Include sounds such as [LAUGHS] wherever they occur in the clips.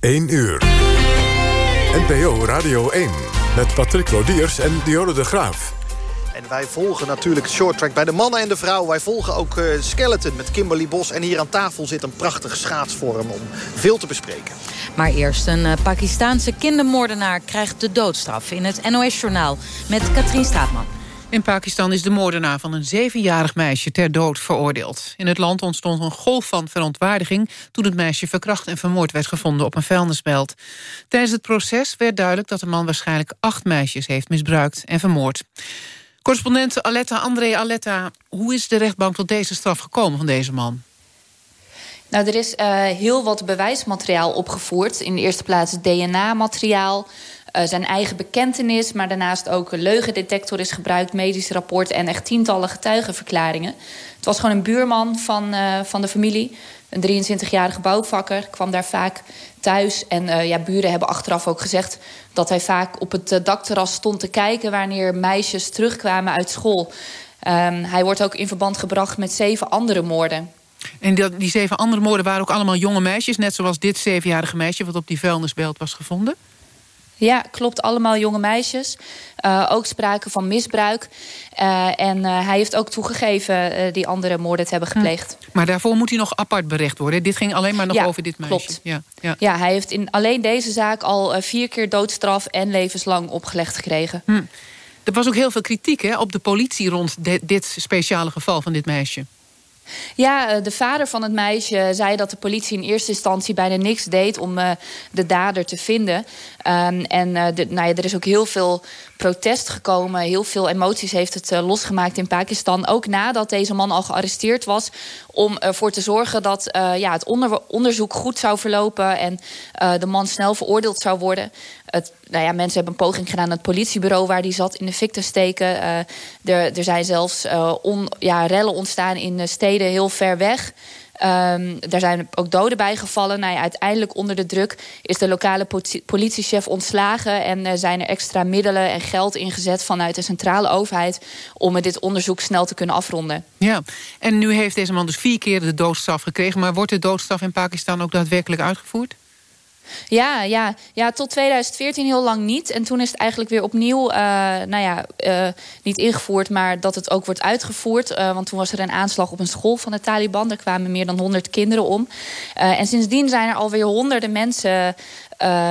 1 uur. NPO Radio 1 met Patrick Lodiers en Diode de Graaf. En wij volgen natuurlijk short track bij de mannen en de vrouwen. Wij volgen ook uh, Skeleton met Kimberly Bos. En hier aan tafel zit een prachtig schaatsvorm om veel te bespreken. Maar eerst een uh, Pakistaanse kindermoordenaar krijgt de doodstraf... in het NOS-journaal met Katrien Straatman. In Pakistan is de moordenaar van een zevenjarig meisje ter dood veroordeeld. In het land ontstond een golf van verontwaardiging... toen het meisje verkracht en vermoord werd gevonden op een vuilnisbelt. Tijdens het proces werd duidelijk dat de man waarschijnlijk acht meisjes heeft misbruikt en vermoord. Correspondent Aletta, André Aletta, hoe is de rechtbank tot deze straf gekomen van deze man? Nou, er is uh, heel wat bewijsmateriaal opgevoerd. In de eerste plaats DNA-materiaal, uh, zijn eigen bekentenis... maar daarnaast ook een leugendetector is gebruikt, medisch rapport... en echt tientallen getuigenverklaringen. Het was gewoon een buurman van, uh, van de familie. Een 23-jarige bouwvakker, kwam daar vaak thuis. En uh, ja, buren hebben achteraf ook gezegd... dat hij vaak op het dakterras stond te kijken... wanneer meisjes terugkwamen uit school. Um, hij wordt ook in verband gebracht met zeven andere moorden. En die zeven andere moorden waren ook allemaal jonge meisjes... net zoals dit zevenjarige meisje wat op die vuilnisbelt was gevonden? Ja, klopt. Allemaal jonge meisjes. Uh, ook sprake van misbruik. Uh, en uh, hij heeft ook toegegeven die andere moorden te hebben gepleegd. Hm. Maar daarvoor moet hij nog apart berecht worden. Dit ging alleen maar nog ja, over dit meisje. Klopt. Ja, ja. ja, hij heeft in alleen deze zaak al vier keer doodstraf... en levenslang opgelegd gekregen. Hm. Er was ook heel veel kritiek hè, op de politie rond de, dit speciale geval van dit meisje. Ja, de vader van het meisje zei dat de politie in eerste instantie bijna niks deed om uh, de dader te vinden. Um, en uh, de, nou ja, er is ook heel veel protest gekomen. Heel veel emoties heeft het uh, losgemaakt in Pakistan. Ook nadat deze man al gearresteerd was. Om ervoor te zorgen dat ja, het onder, onderzoek goed zou verlopen. En de man snel veroordeeld zou worden. Het, nou ja, mensen hebben een poging gedaan aan het politiebureau waar die zat in de fik te steken. Er, er zijn zelfs on, ja, rellen ontstaan in steden heel ver weg. Um, daar zijn ook doden bij gevallen. Nou uiteindelijk onder de druk is de lokale politiechef ontslagen... en uh, zijn er extra middelen en geld ingezet vanuit de centrale overheid... om dit onderzoek snel te kunnen afronden. Ja, en nu heeft deze man dus vier keer de doodstraf gekregen... maar wordt de doodstraf in Pakistan ook daadwerkelijk uitgevoerd? Ja, ja, ja, tot 2014 heel lang niet. En toen is het eigenlijk weer opnieuw, uh, nou ja, uh, niet ingevoerd... maar dat het ook wordt uitgevoerd. Uh, want toen was er een aanslag op een school van de Taliban. Er kwamen meer dan 100 kinderen om. en sindsdien zijn er alweer honderden mensen...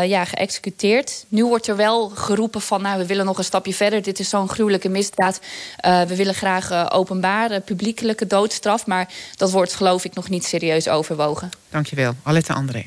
ja, geëxecuteerd. Nu wordt er wel geroepen van... nou, we willen nog een stapje verder. Dit is zo'n gruwelijke misdaad. we willen graag openbare, publiekelijke doodstraf. Maar dat wordt geloof ik nog niet serieus overwogen. Dankjewel. Alette André.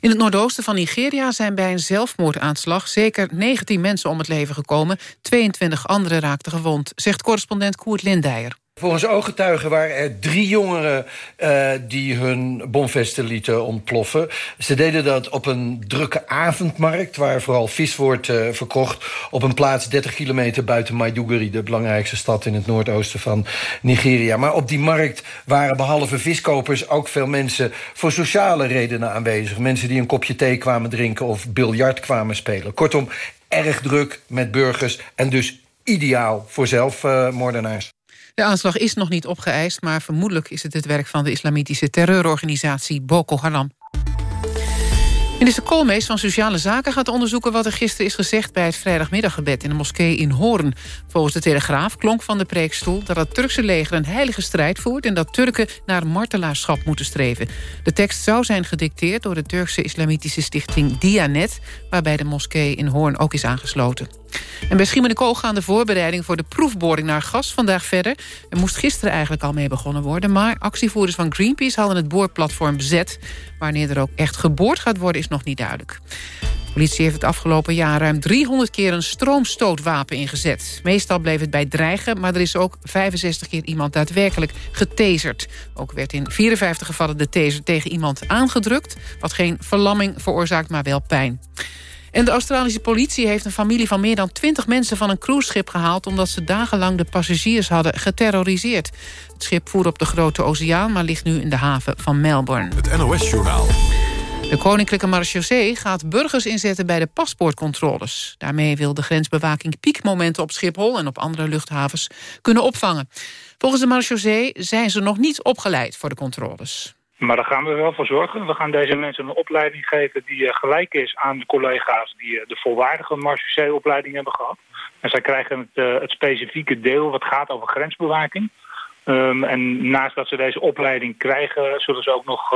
In het noordoosten van Nigeria zijn bij een zelfmoordaanslag... zeker 19 mensen om het leven gekomen. 22 anderen raakten gewond, zegt correspondent Koert Lindijer. Volgens ooggetuigen waren er drie jongeren uh, die hun bomvesten lieten ontploffen. Ze deden dat op een drukke avondmarkt... waar vooral vis wordt uh, verkocht... op een plaats 30 kilometer buiten Maiduguri... de belangrijkste stad in het noordoosten van Nigeria. Maar op die markt waren behalve viskopers... ook veel mensen voor sociale redenen aanwezig. Mensen die een kopje thee kwamen drinken of biljart kwamen spelen. Kortom, erg druk met burgers en dus ideaal voor zelfmoordenaars. De aanslag is nog niet opgeëist, maar vermoedelijk is het het werk van de islamitische terreurorganisatie Boko Haram. Minister Koolmees van Sociale Zaken gaat onderzoeken... wat er gisteren is gezegd bij het vrijdagmiddaggebed... in de moskee in Hoorn. Volgens de Telegraaf klonk van de preekstoel... dat het Turkse leger een heilige strijd voert... en dat Turken naar martelaarschap moeten streven. De tekst zou zijn gedicteerd door de Turkse islamitische stichting Dianet... waarbij de moskee in Hoorn ook is aangesloten. En bij Schiermonnikoog gaan de voorbereidingen voor de proefboring naar gas vandaag verder. Er moest gisteren eigenlijk al mee begonnen worden... maar actievoerders van Greenpeace hadden het boorplatform bezet. Wanneer er ook echt geboord gaat worden is nog niet duidelijk. De politie heeft het afgelopen jaar ruim 300 keer een stroomstootwapen ingezet. Meestal bleef het bij dreigen, maar er is ook 65 keer iemand daadwerkelijk getaserd. Ook werd in 54 gevallen de taser tegen iemand aangedrukt... wat geen verlamming veroorzaakt, maar wel pijn. En de Australische politie heeft een familie van meer dan 20 mensen van een cruiseschip gehaald... omdat ze dagenlang de passagiers hadden geterroriseerd. Het schip voer op de Grote Oceaan, maar ligt nu in de haven van Melbourne. Het NOS-journaal. De Koninklijke Marechaussee gaat burgers inzetten bij de paspoortcontroles. Daarmee wil de grensbewaking piekmomenten op Schiphol... en op andere luchthavens kunnen opvangen. Volgens de Marechaussee zijn ze nog niet opgeleid voor de controles. Maar daar gaan we wel voor zorgen. We gaan deze mensen een opleiding geven die gelijk is aan de collega's die de volwaardige marechaussee-opleiding hebben gehad. En zij krijgen het, het specifieke deel wat gaat over grensbewaking. Um, en naast dat ze deze opleiding krijgen, zullen ze ook nog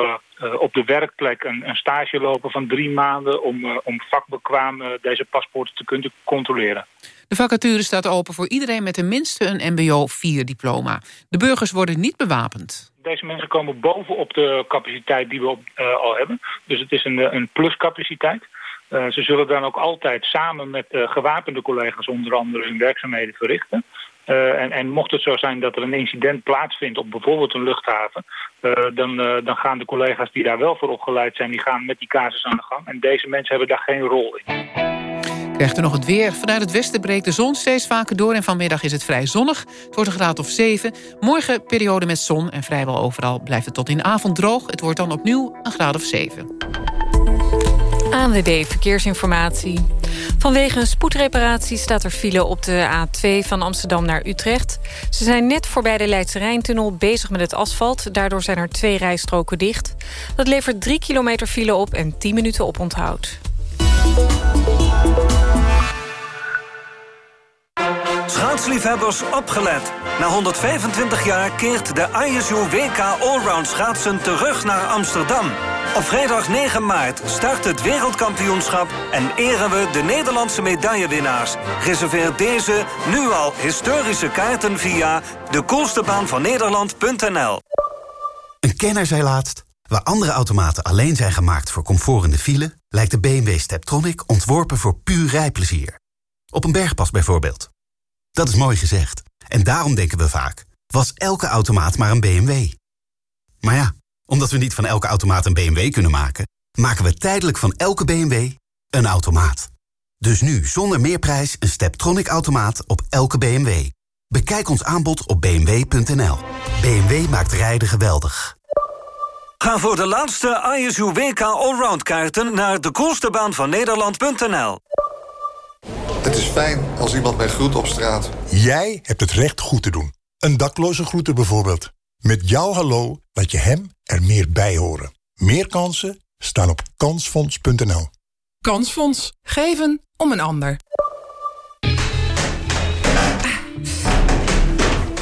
op de werkplek een, een, stage lopen van drie maanden om, om vakbekwaam deze paspoorten te kunnen controleren. De vacature staat open voor iedereen met tenminste een mbo 4-diploma. De burgers worden niet bewapend. Deze mensen komen bovenop de capaciteit die we op, al hebben. Dus het is een, een pluscapaciteit. ze zullen dan ook altijd samen met gewapende collega's onder andere hun werkzaamheden verrichten. En, en, mocht het zo zijn dat er een incident plaatsvindt op bijvoorbeeld een luchthaven... Dan, dan, gaan de collega's die daar wel voor opgeleid zijn... die gaan met die casus aan de gang. En deze mensen hebben daar geen rol in. Krijgt u nog het weer. Vanuit het westen breekt de zon steeds vaker door... en vanmiddag is het vrij zonnig. Het wordt een graad of 7. Morgen periode met zon en vrijwel overal blijft het tot in de avond droog. Het wordt dan opnieuw een graad of 7. ANWB Verkeersinformatie. Vanwege een spoedreparatie staat er file op de A2 van Amsterdam naar Utrecht. Ze zijn net voorbij de Leidse Rijntunnel bezig met het asfalt. Daardoor zijn er twee rijstroken dicht. Dat levert 3 kilometer file op en 10 minuten op onthoud. Schaatsliefhebbers opgelet. Na 125 jaar keert de ISU WK Allround schaatsen terug naar Amsterdam. Op vrijdag 9 maart start het wereldkampioenschap en eren we de Nederlandse medaillewinnaars. Reserveer deze nu al historische kaarten via de van Nederland.nl. Een kenner zei laatst, waar andere automaten alleen zijn gemaakt voor comfort in de file, lijkt de BMW Steptronic ontworpen voor puur rijplezier. Op een bergpas bijvoorbeeld. Dat is mooi gezegd. En daarom denken we vaak, was elke automaat maar een BMW? Maar ja, omdat we niet van elke automaat een BMW kunnen maken... maken we tijdelijk van elke BMW een automaat. Dus nu zonder meerprijs een Steptronic-automaat op elke BMW. Bekijk ons aanbod op bmw.nl. BMW maakt rijden geweldig. Ga voor de laatste ISU WK Allround kaarten naar de van Nederland.nl. Het is fijn als iemand mij groet op straat. Jij hebt het recht goed te doen. Een dakloze groeten bijvoorbeeld. Met jouw hallo laat je hem er meer bij horen. Meer kansen staan op kansfonds.nl. Kansfonds. Geven om een ander.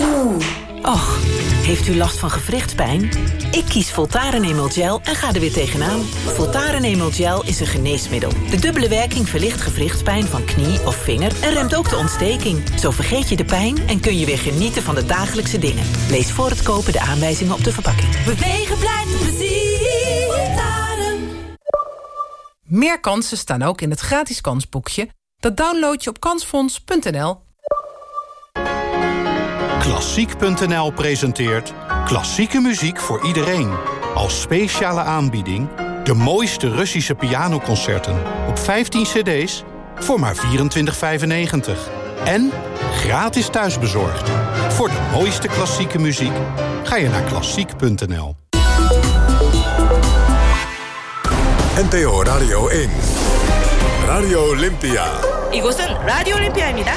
Oeh. Och, heeft u last van gewrichtspijn? Ik kies Voltaren Emel Gel en ga er weer tegenaan. Voltaren Emel Gel is een geneesmiddel. De dubbele werking verlicht gewrichtspijn van knie of vinger... en remt ook de ontsteking. Zo vergeet je de pijn en kun je weer genieten van de dagelijkse dingen. Lees voor het kopen de aanwijzingen op de verpakking. Bewegen blijft plezier. Voltaren. Meer kansen staan ook in het gratis kansboekje. Dat download je op kansfonds.nl. Klassiek.nl presenteert klassieke muziek voor iedereen. Als speciale aanbieding de mooiste Russische pianoconcerten op 15 cd's voor maar 24,95. En gratis thuisbezorgd. Voor de mooiste klassieke muziek ga je naar klassiek.nl. NTO Radio 1. Radio Olympia. 이곳은 Radio Olympia입니다.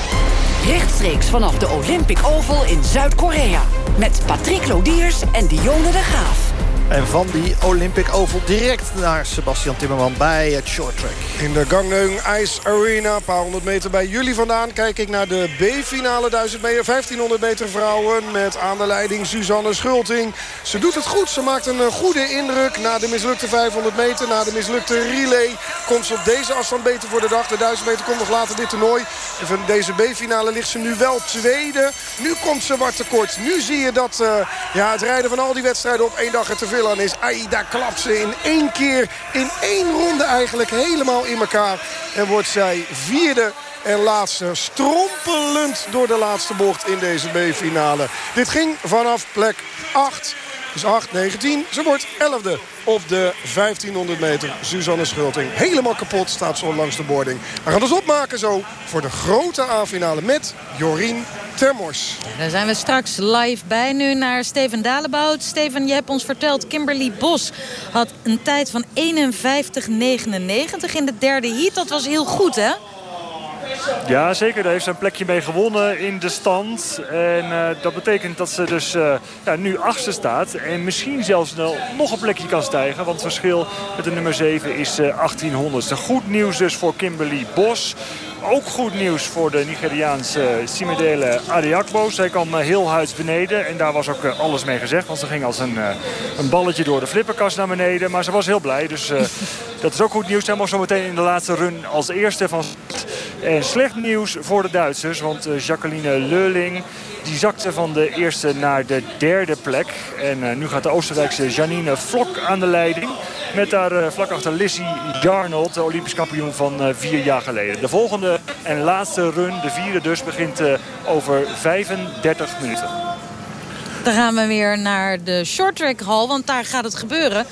Rechtstreeks vanaf de Olympic Oval in Zuid-Korea. Met Patrick Lodiers en Dionne de Graaf. En van die Olympic Oval direct naar Sebastian Timmerman bij het short track. In de Gangneung Ice Arena, een paar honderd meter bij jullie vandaan... kijk ik naar de B-finale 1000 meter, 1500 meter vrouwen... met aan de leiding Suzanne Schulting. Ze doet het goed, ze maakt een goede indruk... na de mislukte 500 meter, na de mislukte relay... komt ze op deze afstand beter voor de dag. De 1000 meter komt nog later dit toernooi. Van deze B-finale ligt ze nu wel tweede. Nu komt ze wat tekort. Nu zie je dat uh, ja, het rijden van al die wedstrijden op één dag er te veel aan is. Ai, daar klapt ze in één keer, in één ronde eigenlijk helemaal in elkaar. En wordt zij vierde en laatste strompelend door de laatste bocht in deze B-finale. Dit ging vanaf plek 8. Dus 8, 9, 10. Ze wordt 11e op de 1500 meter. Suzanne Schulting. Helemaal kapot staat zo langs de boarding. We gaan ons opmaken zo voor de grote A-finale met Jorien Termors. daar zijn we straks live bij nu naar Steven Dalebout. Steven, je hebt ons verteld, Kimberly Bos had een tijd van 51,99 in de derde heat. Dat was heel goed, hè? Ja, zeker. Daar heeft ze een plekje mee gewonnen in de stand. En uh, dat betekent dat ze dus uh, ja, nu achtste staat. En misschien zelfs nog een plekje kan stijgen. Want het verschil met de nummer 7 is uh, 1800. Goed nieuws dus voor Kimberly Bos. Ook goed nieuws voor de Nigeriaanse Simedele Adiakbo. Zij kwam heel huids beneden. En daar was ook alles mee gezegd. Want ze ging als een, een balletje door de flipperkast naar beneden. Maar ze was heel blij. Dus [LAUGHS] dat is ook goed nieuws. Zij mocht zo meteen in de laatste run als eerste van... En slecht nieuws voor de Duitsers. Want Jacqueline Leuling die zakte van de eerste naar de derde plek. En uh, nu gaat de Oostenrijkse Janine Vlok aan de leiding. Met daar uh, vlak achter Lissy Jarnold, de Olympisch kampioen van uh, vier jaar geleden. De volgende en laatste run, de vierde dus, begint over 35 minuten. Dan gaan we weer naar de shorttrack hall, want daar gaat het gebeuren.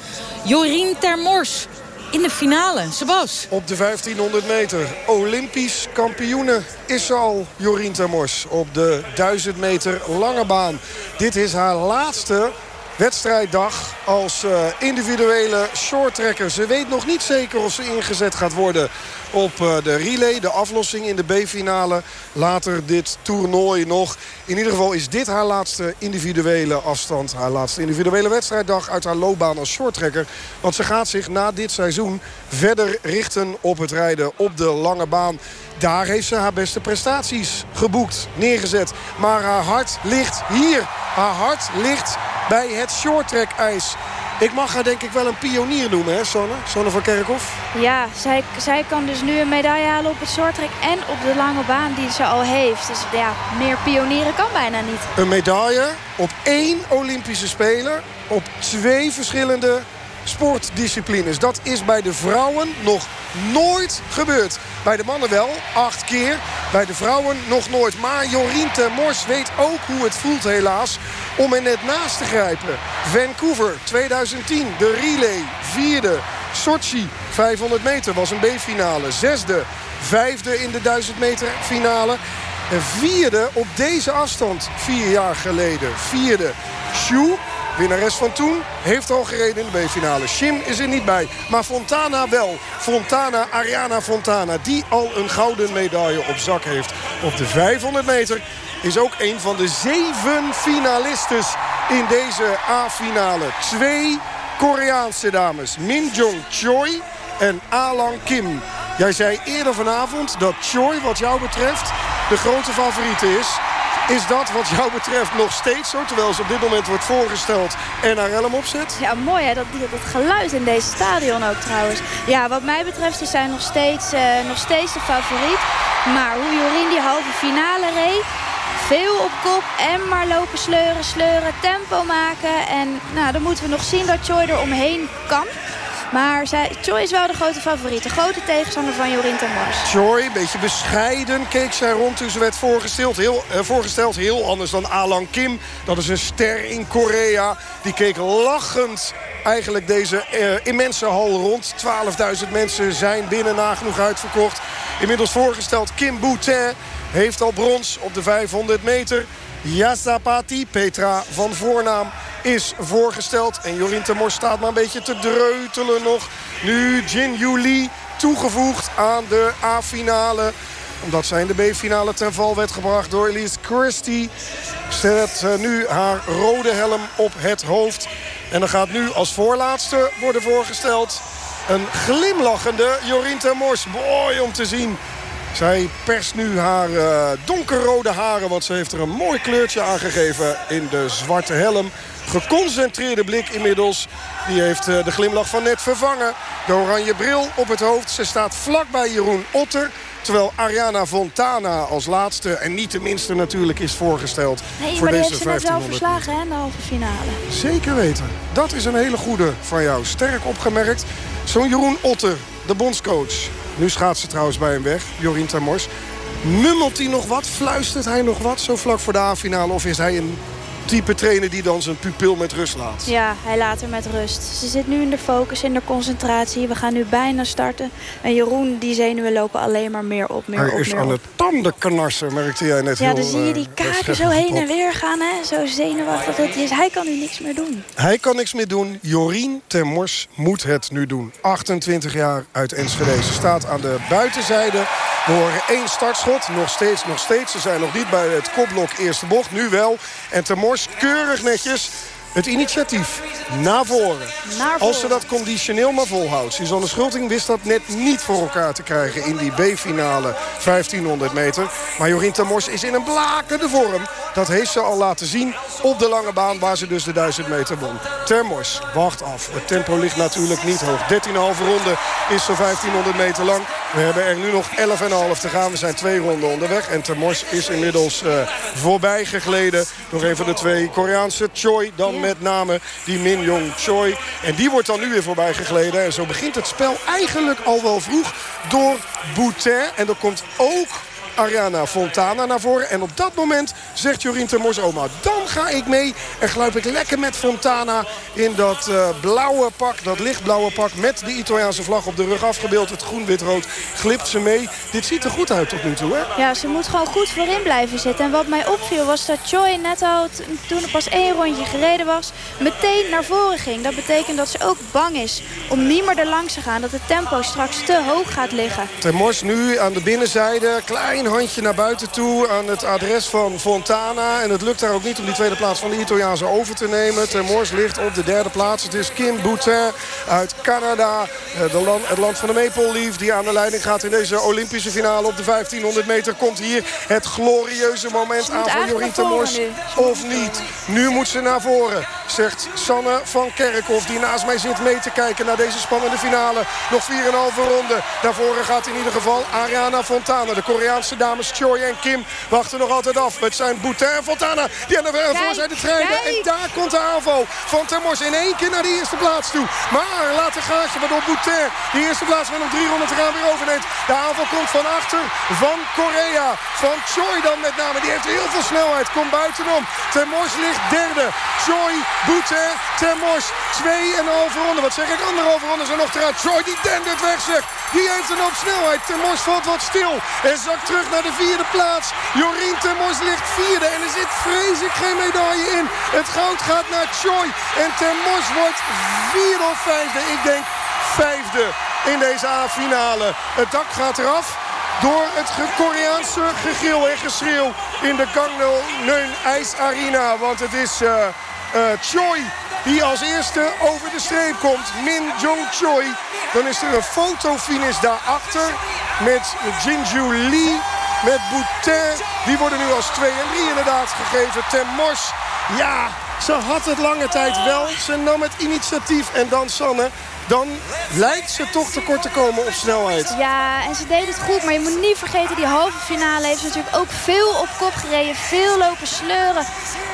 Jorien Termors in de finale. Sebas. Op de 1500 meter. Olympisch kampioene is ze al, Jorien Termors. Op de 1000 meter lange baan. Dit is haar laatste wedstrijddag als uh, individuele shorttrekker. Ze weet nog niet zeker of ze ingezet gaat worden op uh, de relay. De aflossing in de B-finale. Later dit toernooi nog. In ieder geval is dit haar laatste individuele afstand. Haar laatste individuele wedstrijddag uit haar loopbaan als shorttrekker. Want ze gaat zich na dit seizoen verder richten op het rijden op de lange baan. Daar heeft ze haar beste prestaties geboekt, neergezet. Maar haar hart ligt hier. Haar hart ligt bij het shorttrack ijs. Ik mag haar denk ik wel een pionier noemen, hè, Sonne? Sonne van Kerkhoff? Ja, zij, zij kan dus nu een medaille halen op het shorttrack en op de lange baan die ze al heeft. Dus ja, meer pionieren kan bijna niet. Een medaille op één Olympische Speler op twee verschillende sportdisciplines. Dat is bij de vrouwen nog nooit gebeurd. Bij de mannen wel, acht keer. Bij de vrouwen nog nooit. Maar Jorien Termors weet ook hoe het voelt helaas om er net naast te grijpen. Vancouver 2010, de relay, vierde. Sochi 500 meter was een B-finale. Zesde, vijfde in de 1000 meter finale. En vierde op deze afstand vier jaar geleden. Vierde. Shu Winnares van toen heeft al gereden in de B-finale. Shim is er niet bij, maar Fontana wel. Fontana, Ariana Fontana, die al een gouden medaille op zak heeft. Op de 500 meter is ook een van de zeven finalistes in deze A-finale. Twee Koreaanse dames. Min Jong Choi en Alang Kim. Jij zei eerder vanavond dat Choi wat jou betreft de grote favoriete is. Is dat wat jou betreft nog steeds zo? Terwijl ze op dit moment wordt voorgesteld en haar helm opzet? Ja, mooi hè. Dat, dat, geluid in deze stadion ook trouwens. Ja, wat mij betreft is zij nog steeds, uh, nog steeds de favoriet. Maar hoe Jorien die halve finale reed... Veel op kop en maar lopen sleuren, sleuren, tempo maken. En nou, dan moeten we nog zien dat Choi er omheen kan. Maar zij, Choi is wel de grote favoriet. De grote tegenstander van Jorien Mars. Choi, een beetje bescheiden keek zij rond toen ze werd voorgesteld. Heel, eh, voorgesteld. Heel anders dan Alan Kim. Dat is een ster in Korea. Die keek lachend eigenlijk deze eh, immense hal rond. 12.000 mensen zijn binnen nagenoeg uitverkocht. Inmiddels voorgesteld Kim Boutin heeft al brons op de 500 meter. Yasapati, Petra van voornaam, is voorgesteld. En Jorien Temor staat maar een beetje te dreutelen nog. Nu Jin Yu toegevoegd aan de A-finale omdat zij in de B-finale ten val werd gebracht door Elise Christie. Zet nu haar rode helm op het hoofd. En dan gaat nu als voorlaatste worden voorgesteld... een glimlachende Jorien Termors. Mooi om te zien zij perst nu haar uh, donkerrode haren. Want ze heeft er een mooi kleurtje aangegeven in de zwarte helm. Geconcentreerde blik inmiddels. Die heeft uh, de glimlach van net vervangen. De oranje bril op het hoofd. Ze staat vlakbij Jeroen Otter. Terwijl Ariana Fontana als laatste en niet de minste natuurlijk is voorgesteld. Nee, voor maar die deze heeft ze net wel verslagen hè, in de halve finale. Zeker weten. Dat is een hele goede van jou. Sterk opgemerkt. Zo'n Jeroen Otter, de bondscoach. Nu schaatst ze trouwens bij hem weg, Jorien Termors. Mummelt hij nog wat? Fluistert hij nog wat zo vlak voor de A-finale? Of is hij een type trainer die dan zijn pupil met rust laat. Ja, hij laat er met rust. Ze zit nu in de focus, in de concentratie. We gaan nu bijna starten. En Jeroen, die zenuwen lopen alleen maar meer op, meer hij op, is aan het tandenknarsen, merkte jij net ja, heel... dan zie je die uh, kaken zo heen en weer gaan, hè? Zo zenuwachtig dat hij is. Hij kan nu niks meer doen. Hij kan niks meer doen. Jorien Termors moet het nu doen. 28 jaar uit Enschede. Ze staat aan de buitenzijde We horen één startschot. Nog steeds, nog steeds. Ze zijn nog niet bij het kopblok eerste bocht. Nu wel. En Termors keurig netjes het initiatief naar voren. Als ze dat conditioneel maar volhoudt. Suzanne Schulting wist dat net niet voor elkaar te krijgen... in die B-finale 1500 meter. Maar Jorien Termors is in een blakende vorm. Dat heeft ze al laten zien op de lange baan... waar ze dus de 1000 meter won. Termors wacht af. Het tempo ligt natuurlijk niet hoog. 13,5 ronde is zo'n 1500 meter lang. We hebben er nu nog 11,5 te gaan. We zijn twee ronden onderweg. En Termors is inmiddels uh, voorbij gegleden... door een van de twee Koreaanse Choi... dan met name die Min Jong Choi. En die wordt dan nu weer voorbij gegleden. En zo begint het spel eigenlijk al wel vroeg door Boutin. En er komt ook Ariana Fontana naar voren. En op dat moment zegt Jorien Termors, oma, dan ga ik mee. En gluip ik lekker met Fontana in dat uh, blauwe pak, dat lichtblauwe pak... met de Italiaanse vlag op de rug afgebeeld. Het groen-wit-rood glipt ze mee. Dit ziet er goed uit tot nu toe, hè? Ja, ze moet gewoon goed voorin blijven zitten. En wat mij opviel was dat Choi net al, toen er pas één rondje gereden was... meteen naar voren ging. Dat betekent dat ze ook bang is om niet meer er langs te gaan. Dat het tempo straks te hoog gaat liggen. Termors nu aan de binnenzijde, klein handje naar buiten toe aan het adres van Fontana. En het lukt daar ook niet om die tweede plaats van de Italiaanse over te nemen. Termors ligt op de derde plaats. Het is Kim Boutin uit Canada. Eh, de land, het land van de Maple Leaf die aan de leiding gaat in deze Olympische finale op de 1500 meter. Komt hier het glorieuze moment aan voor Jorien Termors. Of niet. Nu moet ze naar voren, zegt Sanne van Kerkhoff. Die naast mij zit mee te kijken naar deze spannende finale. Nog 4,5 ronde. Daarvoor gaat in ieder geval Ariana Fontana, de Koreaanse dames Choi en Kim wachten nog altijd af. Het zijn Boutin en Fontana die aan de voor zijn te strijden. En daar komt de aanval van Termors in één keer naar de eerste plaats toe. Maar laat een gaatje waardoor Boutin de eerste plaats met nog 300 te gaan weer overneemt. De aanval komt van achter van Korea. Van Choi dan met name. Die heeft heel veel snelheid. Komt buitenom. Termors ligt derde. Choi, Boutin, Termors. Twee en een halve ronde. Wat zeg ik? Anderhalve ronde zijn nog eruit. Choi die dendert weg zegt. Die heeft een hoop snelheid. Termors valt wat stil. En zakt terug naar de vierde plaats. Jorien Termors ligt vierde en er zit vreselijk geen medaille in. Het goud gaat naar Choi. En Termors wordt vierde of vijfde. Ik denk vijfde in deze A-finale. Het dak gaat eraf door het Koreaanse gegil en geschreeuw in de Gangneul Neun IJs Arena. Want het is uh, uh, Choi die als eerste over de streep komt. Min Jong Choi. Dan is er een fotofinish daarachter met Jinju Lee, met Boutin. Die worden nu als 2 en 3 inderdaad gegeven. Ten Mors, ja, ze had het lange tijd wel. Ze nam het initiatief en dan Sanne dan lijkt ze toch tekort te komen op snelheid. Ja, en ze deed het goed. Maar je moet niet vergeten, die halve finale heeft ze natuurlijk ook veel op kop gereden. Veel lopen sleuren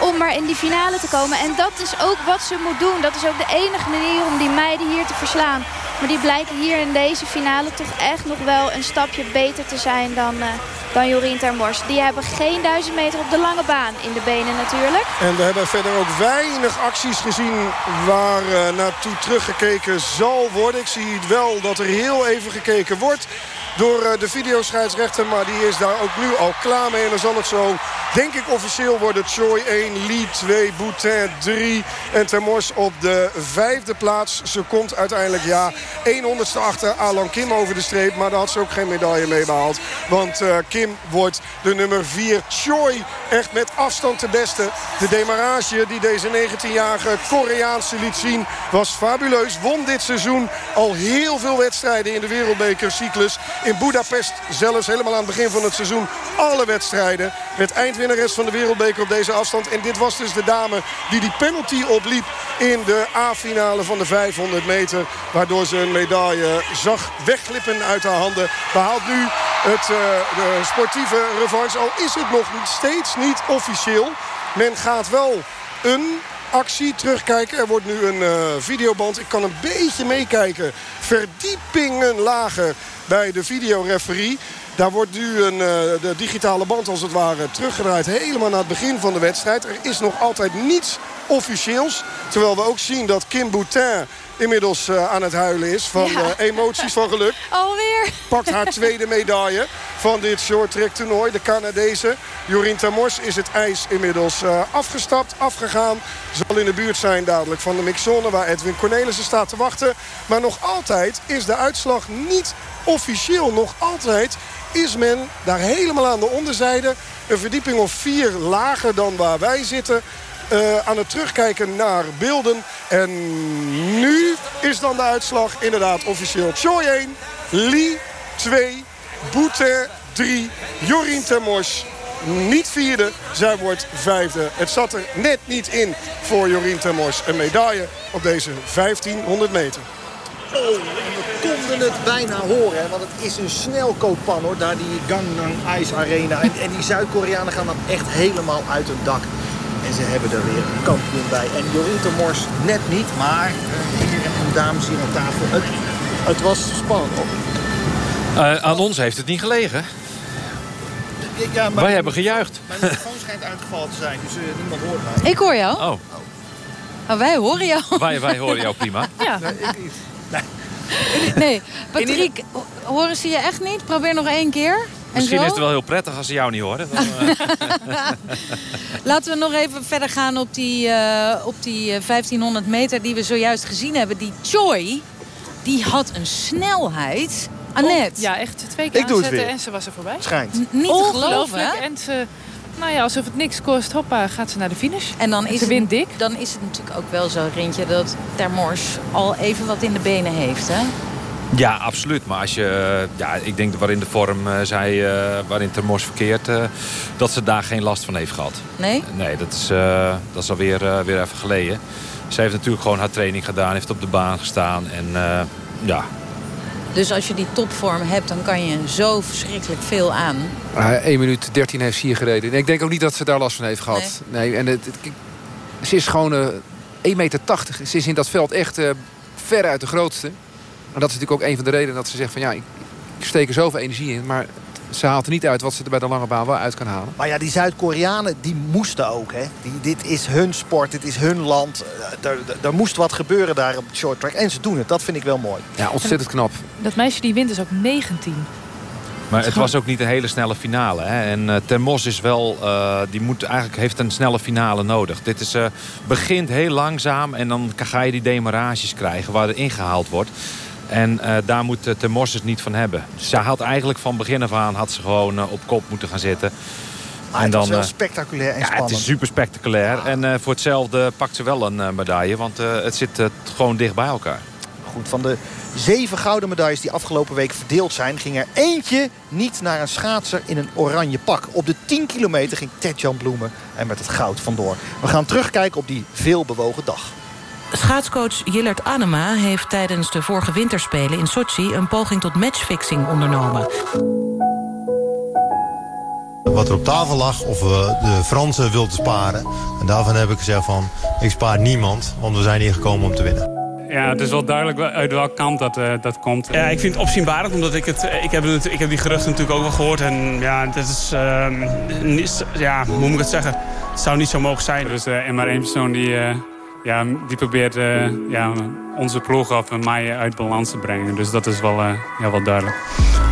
om maar in die finale te komen. En dat is ook wat ze moet doen. Dat is ook de enige manier om die meiden hier te verslaan. Maar die blijken hier in deze finale toch echt nog wel een stapje beter te zijn dan, uh, dan Jorien Termors. Die hebben geen duizend meter op de lange baan in de benen natuurlijk. En we hebben verder ook weinig acties gezien waar uh, naartoe teruggekeken zal worden. Ik zie wel dat er heel even gekeken wordt door uh, de videoscheidsrechter. Maar die is daar ook nu al klaar mee. En dan zal het zo, denk ik, officieel worden. Choi 1, Lee 2, Boutin 3. En Termors op de vijfde plaats. Ze komt uiteindelijk, ja, 100ste achter Alan Kim over de streep. Maar daar had ze ook geen medaille mee behaald. Want uh, Kim wordt de nummer 4. Choi echt met afstand de beste. De demarage die deze 19-jarige Koreaanse liet zien was fabuleus. Won dit seizoen al heel veel wedstrijden in de wereldbekercyclus. In Budapest zelfs helemaal aan het begin van het seizoen alle wedstrijden. Werd eindwinnares van de wereldbeker op deze afstand. En dit was dus de dame die die penalty opliep in de A-finale van de 500 meter. Waardoor ze een medaille zag wegglippen uit haar handen. Behaalt nu het, uh, de sportieve revanche. Al is het nog steeds niet officieel. Men gaat wel een actie terugkijken. Er wordt nu een uh, videoband. Ik kan een beetje meekijken. Verdiepingen lager bij de videoreferie. Daar wordt nu een, uh, de digitale band als het ware teruggedraaid. Helemaal naar het begin van de wedstrijd. Er is nog altijd niets officieels. Terwijl we ook zien dat Kim Boutin inmiddels uh, aan het huilen is. Van ja. uh, emoties van geluk. [LAUGHS] Alweer. Pakt haar tweede medaille. van dit short track toernooi. De Canadezen. Jorien Tamors is het ijs inmiddels uh, afgestapt, afgegaan. Zal in de buurt zijn dadelijk van de mixzone waar Edwin Cornelissen staat te wachten. Maar nog altijd is de uitslag niet officieel. Nog altijd is men daar helemaal aan de onderzijde. Een verdieping of vier lager dan waar wij zitten. Uh, aan het terugkijken naar beelden. En nu is dan de uitslag inderdaad officieel. Choi 1, Lee 2, Boete 3, Jorien Termors niet vierde. Zij wordt vijfde. Het zat er net niet in voor Jorien Termors. Een medaille op deze 1500 meter. Oh, we konden het bijna horen. Want het is een snelkooppan hoor. Daar die Gangnam Ice Arena. En, die Zuid-Koreanen gaan dan echt helemaal uit hun dak. En ze hebben er weer een kampioen bij. En Jorien Mors net niet. Maar uh, heren en dames hier aan tafel. Het, het was spannend. Uh, aan ons heeft het niet gelegen. Ja, Wij hebben gejuicht. Mijn telefoon schijnt uitgevallen te zijn, dus uh, niemand hoort mij. Ik hoor jou. Oh. oh. wij horen jou. Wij, wij horen jou prima. [LAUGHS] Ja. Nee, ik niet. Nee. Nee, Patrick, horen ze je echt niet? Probeer nog één keer. En Misschien zo? is het wel heel prettig als ze jou niet horen. Uh... [LAUGHS] Laten we nog even verder gaan op die, uh, op die 1500 meter die we zojuist gezien hebben. Die Choi, die had een snelheid... Annette. Oh, ja, echt twee keer aanzetten en ze was er voorbij. Schijnt. N niet te geloven, hè? En ze, nou ja, alsof het niks kost, hoppa, gaat ze naar de finish. En dan is, ze wint dik. dan is het natuurlijk ook wel zo, Rintje, dat Termors al even wat in de benen heeft, hè? Ja, absoluut. Maar als je, ja, ik denk waarin de vorm uh, zij, uh, waarin Termors verkeert, uh, dat ze daar geen last van heeft gehad. Nee? Nee, dat is, dat is alweer weer even geleden. Ze heeft natuurlijk gewoon haar training gedaan, heeft op de baan gestaan en ja, dus als je die topvorm hebt, dan kan je zo verschrikkelijk veel aan. Uh, 1 minuut 13 heeft ze hier gereden. ik denk ook niet dat ze daar last van heeft gehad. Nee. nee en het, het, ze is gewoon uh, 1,80 meter. Ze is in dat veld echt uh, ver uit de grootste. En dat is natuurlijk ook een van de redenen dat ze zegt van... ja, ik, ik steek er zoveel energie in, maar ze haalt er niet uit wat ze er bij de lange baan wel uit kan halen. Maar ja, die Zuid-Koreanen, die moesten ook. Hè? Die, dit is hun sport, dit is hun land. Er, er moest wat gebeuren daar op het short track. En ze doen het, dat vind ik wel mooi. Ja, ontzettend knap. Dat meisje die wint is ook 19. Maar het was ook niet een hele snelle finale. Hè? En uh, Termos is wel, uh, die moet eigenlijk, heeft een snelle finale nodig. Dit is, uh, begint heel langzaam en dan ga je die demarages krijgen waar er ingehaald wordt. En uh, daar moet uh, Termors het niet van hebben. Ze had eigenlijk van begin af aan had ze gewoon uh, op kop moeten gaan zitten. Maar en dan, het is wel spectaculair en ja, spannend. Het is super spectaculair. Ja. En voor hetzelfde pakt ze wel een medaille. Want het zit gewoon dicht bij elkaar. Goed, van de zeven gouden medailles die afgelopen week verdeeld zijn... ging er eentje niet naar een schaatser in een oranje pak. Op de 10 kilometer ging Ted-Jan Bloemen en met het goud vandoor. We gaan terugkijken op die veelbewogen dag. Schaatscoach Jillert Anema heeft tijdens de vorige winterspelen in Sochi... een poging tot matchfixing ondernomen. Wat er op tafel lag, of we de Fransen wilden sparen. En daarvan heb ik gezegd van, ik spaar niemand, want we zijn hier gekomen om te winnen. Ja, het is wel duidelijk uit welke kant dat, uh, dat komt. Ja, ik vind het opzienbarend, omdat ik, het, ik, heb het, ik heb die geruchten natuurlijk ook wel gehoord. En ja, dat is, uh, niet, ja, hoe moet ik het zeggen? Het zou niet zo mogen zijn. Er is uh, maar één persoon die ja, die probeert uh, ja, onze ploeg of mij uit balans te brengen. Dus dat is wel, uh, ja, wel duidelijk.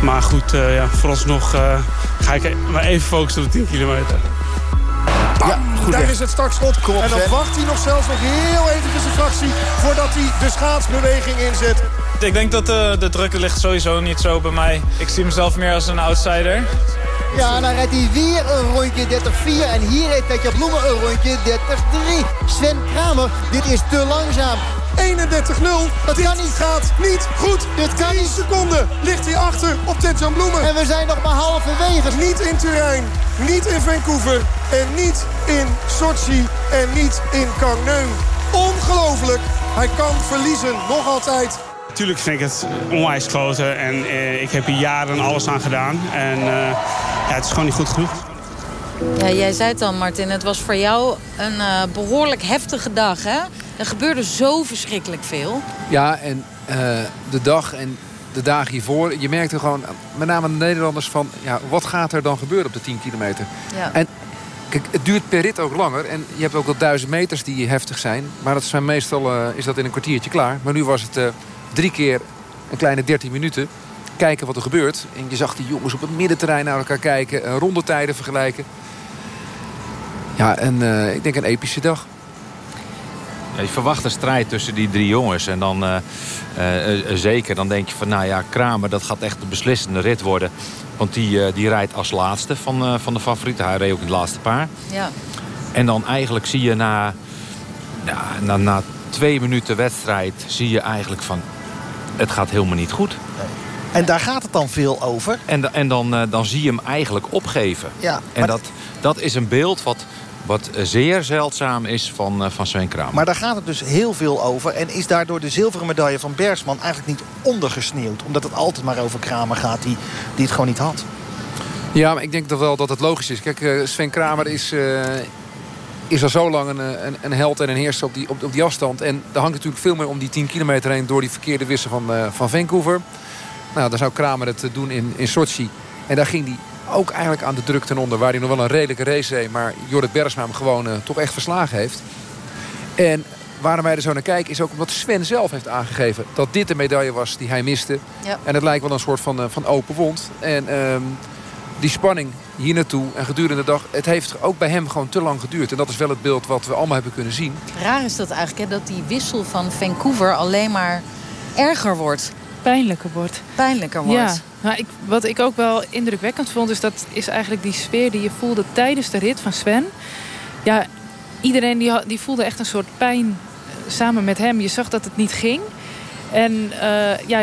Maar goed, uh, ja, vooralsnog ga ik maar even focussen op de 10 kilometer. Ja, goed daar weg. is het startschot. Klopt, en dan hè? wacht hij nog zelfs nog heel eventjes een fractie... voordat hij de schaatsbeweging inzet. Ik denk dat de, de druk ligt sowieso niet zo bij mij. Ik zie mezelf meer als een outsider. Ja, dan rijdt hij weer een rondje 30-4. En hier heeft Petja Bloemen een rondje 30-3. Sven Kramer, dit is te langzaam. 31-0. Dat dit kan niet. gaat niet goed. Dit kan 10 niet. seconden ligt hij achter op Tetjan Bloemen. En we zijn nog maar halverwege. Niet in Turijn, niet in Vancouver en niet in Sochi en niet in Gangneung. Ongelooflijk. Hij kan verliezen, nog altijd. Natuurlijk vind ik het onwijs kloten. En uh, ik heb hier jaren alles aan gedaan. En uh, ja, het is gewoon niet goed genoeg. Ja, jij zei het al, Martin. Het was voor jou een uh, behoorlijk heftige dag, hè? Er gebeurde zo verschrikkelijk veel. Ja, en uh, de dag en de dagen hiervoor... je merkte gewoon, met name de Nederlanders... van ja, wat gaat er dan gebeuren op de 10 kilometer? Ja. En kijk, het duurt per rit ook langer. En je hebt ook wel duizend meters die heftig zijn. Maar dat zijn meestal uh, is dat in een kwartiertje klaar. Maar nu was het uh, drie keer een kleine 13 minuten. kijken wat er gebeurt. En je zag die jongens op het middenterrein naar elkaar kijken. Uh, rondetijden vergelijken. Ja, en uh, ik denk een epische dag. Ja, je verwacht een strijd tussen die drie jongens. En dan uh, zeker, dan denk je van nou ja, Kramer, dat gaat echt de beslissende rit worden. Want die, die rijdt als laatste van, van de favorieten. Hij reed ook in het laatste paar. Ja. En dan eigenlijk zie je na, ja, na, na twee minuten wedstrijd... zie je eigenlijk van, het gaat helemaal niet goed. En daar gaat het dan veel over. En, en dan, uh, dan zie je hem eigenlijk opgeven. Ja, en dat, dat is een beeld wat, wat zeer zeldzaam is van, uh, van Sven Kramer. Maar daar gaat het dus heel veel over. En is daardoor de zilveren medaille van Bergsman eigenlijk niet ondergesneeuwd? Omdat het altijd maar over Kramer gaat die, die het gewoon niet had. Ja, maar ik denk toch wel dat het logisch is. Kijk, uh, Sven Kramer is, is al zo lang een, een, een, held en een heerser op die, op, op die afstand. En daar hangt natuurlijk veel meer om die 10 kilometer heen... door die verkeerde wissel van, uh, van Vancouver. Nou, dan zou Kramer het doen in, in Sochi. En daar ging hij ook eigenlijk aan de druk ten onder. Waar hij nog wel een redelijke race reed. Maar Jorrit Bergsma hem gewoon uh, toch echt verslagen heeft. En waarom wij er zo naar kijken is ook omdat Sven zelf heeft aangegeven... dat dit de medaille was die hij miste. Ja. En het lijkt wel een soort van, uh, van open wond. En um, die spanning hier naartoe en gedurende de dag... het heeft ook bij hem gewoon te lang geduurd. En dat is wel het beeld wat we allemaal hebben kunnen zien. Raar is dat eigenlijk, hè, dat die wissel van Vancouver alleen maar erger wordt. Pijnlijker wordt. Pijnlijker wordt. Ja. Nou, ik, wat ik ook wel indrukwekkend vond... is dat is eigenlijk die sfeer die je voelde tijdens de rit van Sven. Ja, iedereen die, die voelde echt een soort pijn samen met hem. Je zag dat het niet ging... En uh, ja,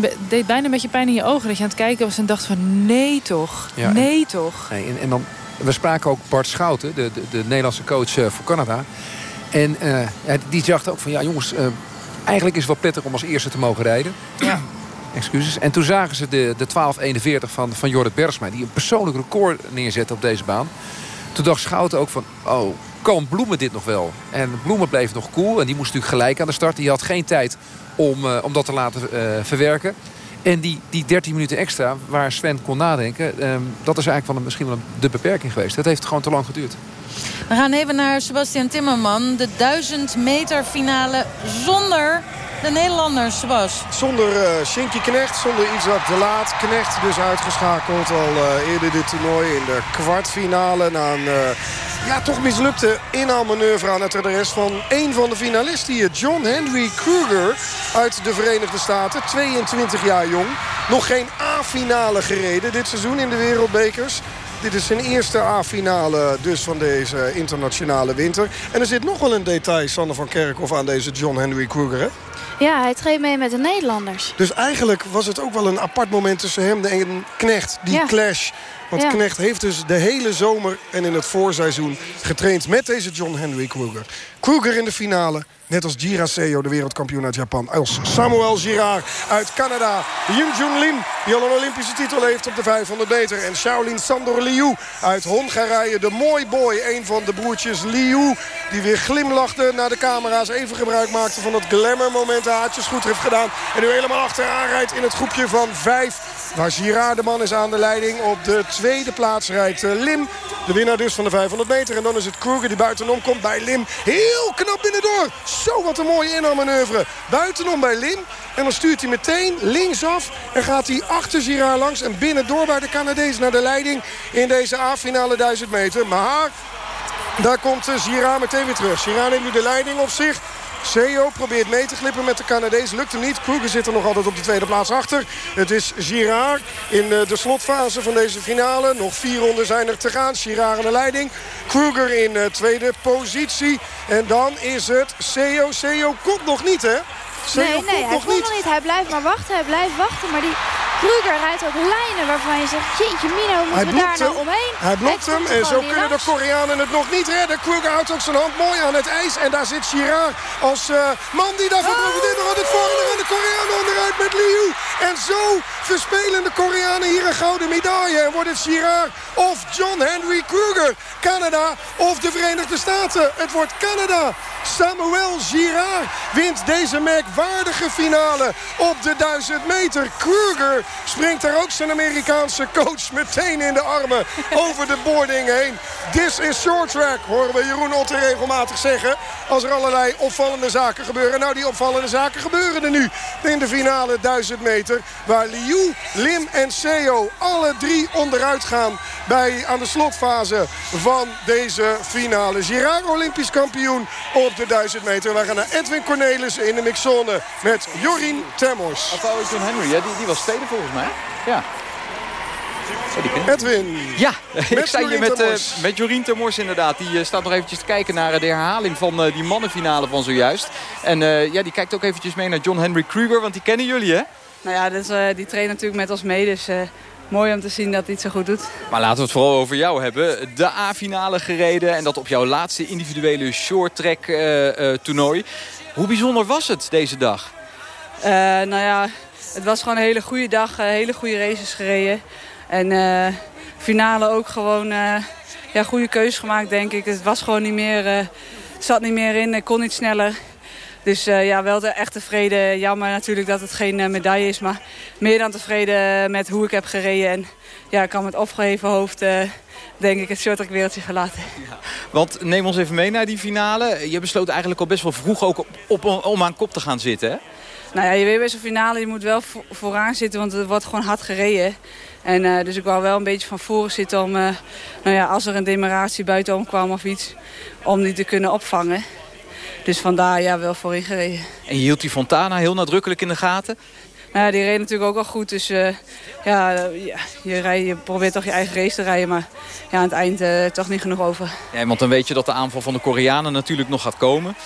het deed bijna een beetje pijn in je ogen dat je aan het kijken was en dacht van nee toch, ja, nee en, toch. Nee, en, en, dan, we spraken ook Bart Schouten, de, de, de Nederlandse coach uh, voor Canada. En uh, ja, die zag ook van ja jongens, eigenlijk is het wel prettig om als eerste te mogen rijden. Ja. [CLEARS THROAT] Excuses. En toen zagen ze de, de 12.41 van, van Jorrit Bergsma, die een persoonlijk record neerzette op deze baan. Toen dacht Schouten ook van, oh, kan Bloemen dit nog wel? En Bloemen bleef nog cool en die moest natuurlijk gelijk aan de start. Die had geen tijd om, uh, om dat te laten uh, verwerken. En die, die 13 minuten extra waar Sven kon nadenken... Um, dat is eigenlijk van een, misschien wel de beperking geweest. Dat heeft gewoon te lang geduurd. We gaan even naar Sebastian Timmerman. De 1000 meter finale zonder de Nederlanders, Sebas. Zonder uh, Shinky Knecht, zonder Isaac de Laat. Knecht dus uitgeschakeld al uh, eerder dit toernooi in de kwartfinale. Na een uh, ja, toch mislukte inhaalmanoeuvre aan het adres van een van de finalisten hier. John Henry Kruger uit de Verenigde Staten. 22 jaar jong. Nog geen A-finale gereden dit seizoen in de wereldbekers. Dit is zijn eerste A-finale dus van deze internationale winter. En er zit nog wel een detail, Sander van Kerkhoff, aan deze John Henry Kruger, hè? Ja, hij treedt mee met de Nederlanders. Dus eigenlijk was het ook wel een apart moment tussen hem en Knecht. Die ja. clash. Want ja. Knecht heeft dus de hele zomer en in het voorseizoen getraind met deze John Henry Kruger. Kruger in de finale. Net als Jira Seo, de wereldkampioen uit Japan. Als Samuel Girard uit Canada. Yim Jun Lim, die al een Olympische titel heeft op de 500 meter. En Shaolin Sandor Liu uit Hongarije. De mooi boy, een van de broertjes Liu. Die weer glimlachte naar de camera's. Even gebruik maakte van dat glamour moment. Haatjes goed heeft gedaan. En nu helemaal achteraan rijdt in het groepje van vijf. Waar Girard de man is aan de leiding. Op de tweede plaats rijdt Lim. De winnaar dus van de 500 meter. En dan is het Kruger die buitenom komt bij Lim. Heel knap binnendoor. Zo, wat een mooie inhaalmanoeuvre. Buitenom bij Lim. En dan stuurt hij meteen linksaf. En gaat hij achter Girard langs. En binnendoor bij de Canadees naar de leiding in deze A-finale 1000 meter. Maar daar komt Girard meteen weer terug. Girard neemt nu de leiding op zich. Seo probeert mee te glippen met de Canadees. Lukt hem niet. Kruger zit er nog altijd op de tweede plaats achter. Het is Girard in de slotfase van deze finale. Nog vier ronden zijn er te gaan. Girard aan de leiding. Kruger in tweede positie. En dan is het Seo. Seo komt nog niet, hè? Nee, nee, hij niet. nog niet. Hij blijft maar wachten. Hij blijft wachten. Maar die Kruger rijdt ook lijnen waarvan je zegt... Jeetje, Mino, moeten Hij we daar nou omheen? Hij blokt hem. En zo kunnen de. Koreanen het nog niet redden. Kruger houdt ook zijn hand mooi aan het ijs. En daar zit Girard als eh, man die daarvan profiteert. Nog aan het voor. En dan de Koreanen onderuit met Liu. En zo verspelen de Koreanen hier een gouden medaille. En wordt het Girard of John Henry Kruger. Canada of de Verenigde Staten. Het wordt Canada. Samuel Girard wint deze merkwaardige finale op de 1000 meter. Kruger springt daar ook zijn Amerikaanse coach meteen in de armen [LAUGHS] over de boarding heen. This is short track, horen we Jeroen Otter regelmatig zeggen. Als er allerlei opvallende zaken gebeuren. Nou, die opvallende zaken gebeuren er nu in de finale 1000 meter. Waar Liu, Lim en Seo alle drie onderuit gaan bij, aan de slotfase van deze finale. Girard Olympisch kampioen op de 1000 meter. We gaan naar Edwin Cornelissen in de mixzone met Jorien Termors. John Henry, ja, die, die was tweede volgens mij. Ja. Edwin. Ja, ik sta hier met, eh, Termors. met Jorien Termors inderdaad. Die eh, staat nog eventjes te kijken naar eh, de herhaling van eh, die mannenfinale van zojuist. En eh, ja, die kijkt ook eventjes mee naar John Henry Kruger, want die kennen jullie hè? Nou ja, dus, eh, die traint natuurlijk met ons mee. Dus eh, mooi om te zien dat hij het zo goed doet. Maar laten we het vooral over jou hebben. De A-finale gereden en dat op jouw laatste individuele short track eh, toernooi. Hoe bijzonder was het deze dag? Nou ja, het was gewoon een hele goede dag. hele goede races gereden. En finale ook gewoon ja, goede keuzes gemaakt, denk ik. Het was gewoon niet meer, zat niet meer in, kon niet sneller. Dus eh, ja, wel echt tevreden. Jammer natuurlijk dat het geen eh, medaille is. Maar meer dan tevreden met hoe ik heb gereden. En ja, ik kan met opgeheven hoofd, eh, denk ik, het shorttrack wereldje verlaten. Want neem ons even mee naar die finale. Je besloot eigenlijk al best wel vroeg ook op, op- om aan kop te gaan zitten hè? Nou ja, je weet bij zo'n finale, je moet wel vo- vooraan zitten, want het wordt gewoon hard gereden. En dus ik wou wel een beetje van voren zitten om, nou ja, als er een demaratie buitenom kwam of iets, om die te kunnen opvangen. Dus vandaar ja, wel voorin gereden. En je hield die Fontana heel nadrukkelijk in de gaten. Nou ja, die reed natuurlijk ook al goed, dus eh, ja, je, rijdt, je probeert toch je eigen race te rijden, maar ja, aan het eind eh, toch niet genoeg over. Ja, want dan weet je dat de aanval van de Koreanen natuurlijk nog gaat komen.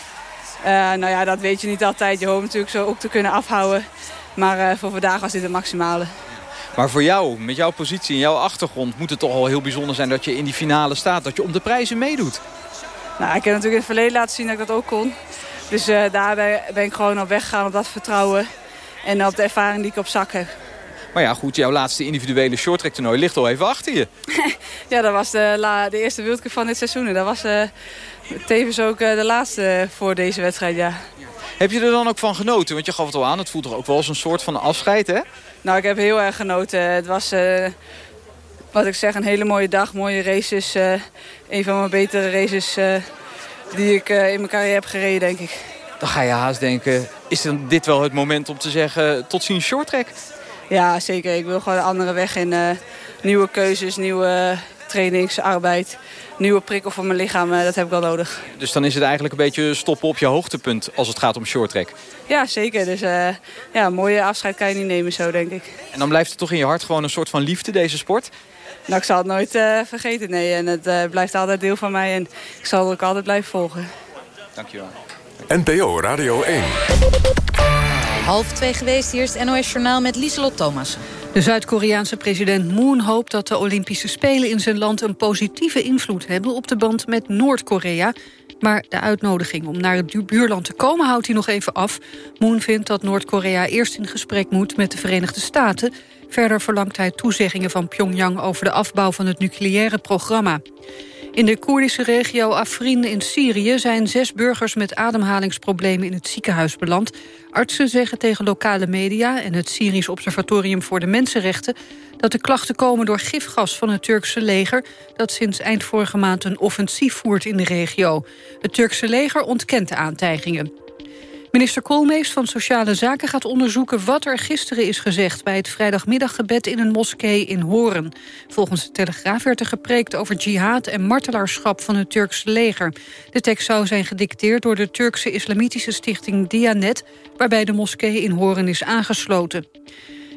Eh, nou ja, dat weet je niet altijd. Je hoopt natuurlijk zo ook te kunnen afhouden. Maar voor vandaag was dit het maximale. Maar voor jou, met jouw positie en jouw achtergrond... moet het toch al heel bijzonder zijn dat je in die finale staat. Dat je om de prijzen meedoet. Nou, ik heb natuurlijk in het verleden laten zien dat ik dat ook kon. Dus eh, daar ben, ik gewoon op weggegaan op dat vertrouwen. En op de ervaring die ik op zak heb. Maar ja, goed, jouw laatste individuele shorttrack toernooi ligt al even achter je. [LAUGHS] Ja, dat was de, la, de eerste World Cup van dit seizoen. En dat was eh, tevens ook eh, de laatste voor deze wedstrijd, ja. Heb je er dan ook van genoten? Want je gaf het al aan, het voelt toch ook wel als een soort van afscheid, hè? Nou, ik heb heel erg genoten. Het was, wat ik zeg, een hele mooie dag. Mooie races. eh, een van mijn betere races eh, die ik eh, in mijn carrière heb gereden, denk ik. Dan ga je haast denken, is dit wel het moment om te zeggen... tot ziens shorttrack? Ja, zeker. Ik wil gewoon een andere weg in. nieuwe keuzes, nieuwe trainingsarbeid. Nieuwe prikkel voor mijn lichaam, dat heb ik wel nodig. Dus dan is het eigenlijk een beetje stoppen op je hoogtepunt als het gaat om shorttrack. Ja, zeker. Dus ja, een mooie afscheid kan je niet nemen zo, denk ik. En dan blijft het toch in je hart gewoon een soort van liefde, deze sport? Nou, ik zal het nooit eh, vergeten, nee. En het eh, blijft altijd deel van mij en ik zal het ook altijd blijven volgen. Dankjewel. NPO Radio 1. Half twee geweest, hier is het NOS Journaal met Lieselot Thomas. De Zuid-Koreaanse president Moon hoopt dat de Olympische Spelen in zijn land... een positieve invloed hebben op de band met Noord-Korea. Maar de uitnodiging om naar het buurland te komen houdt hij nog even af. Moon vindt dat Noord-Korea eerst in gesprek moet met de Verenigde Staten. Verder verlangt hij toezeggingen van Pyongyang... over de afbouw van het nucleaire programma. In de Koerdische regio Afrin in Syrië zijn zes burgers met ademhalingsproblemen in het ziekenhuis beland. Artsen zeggen tegen lokale media en het Syrisch Observatorium voor de Mensenrechten dat de klachten komen door gifgas van het Turkse leger dat sinds eind vorige maand een offensief voert in de regio. Het Turkse leger ontkent de aantijgingen. Minister Koolmees van Sociale Zaken gaat onderzoeken wat er gisteren is gezegd bij het vrijdagmiddaggebed in een moskee in Horen. Volgens de Telegraaf werd er gepreekt over jihad en martelaarschap van het Turkse leger. De tekst zou zijn gedicteerd door de Turkse islamitische stichting Dianet, waarbij de moskee in Horen is aangesloten.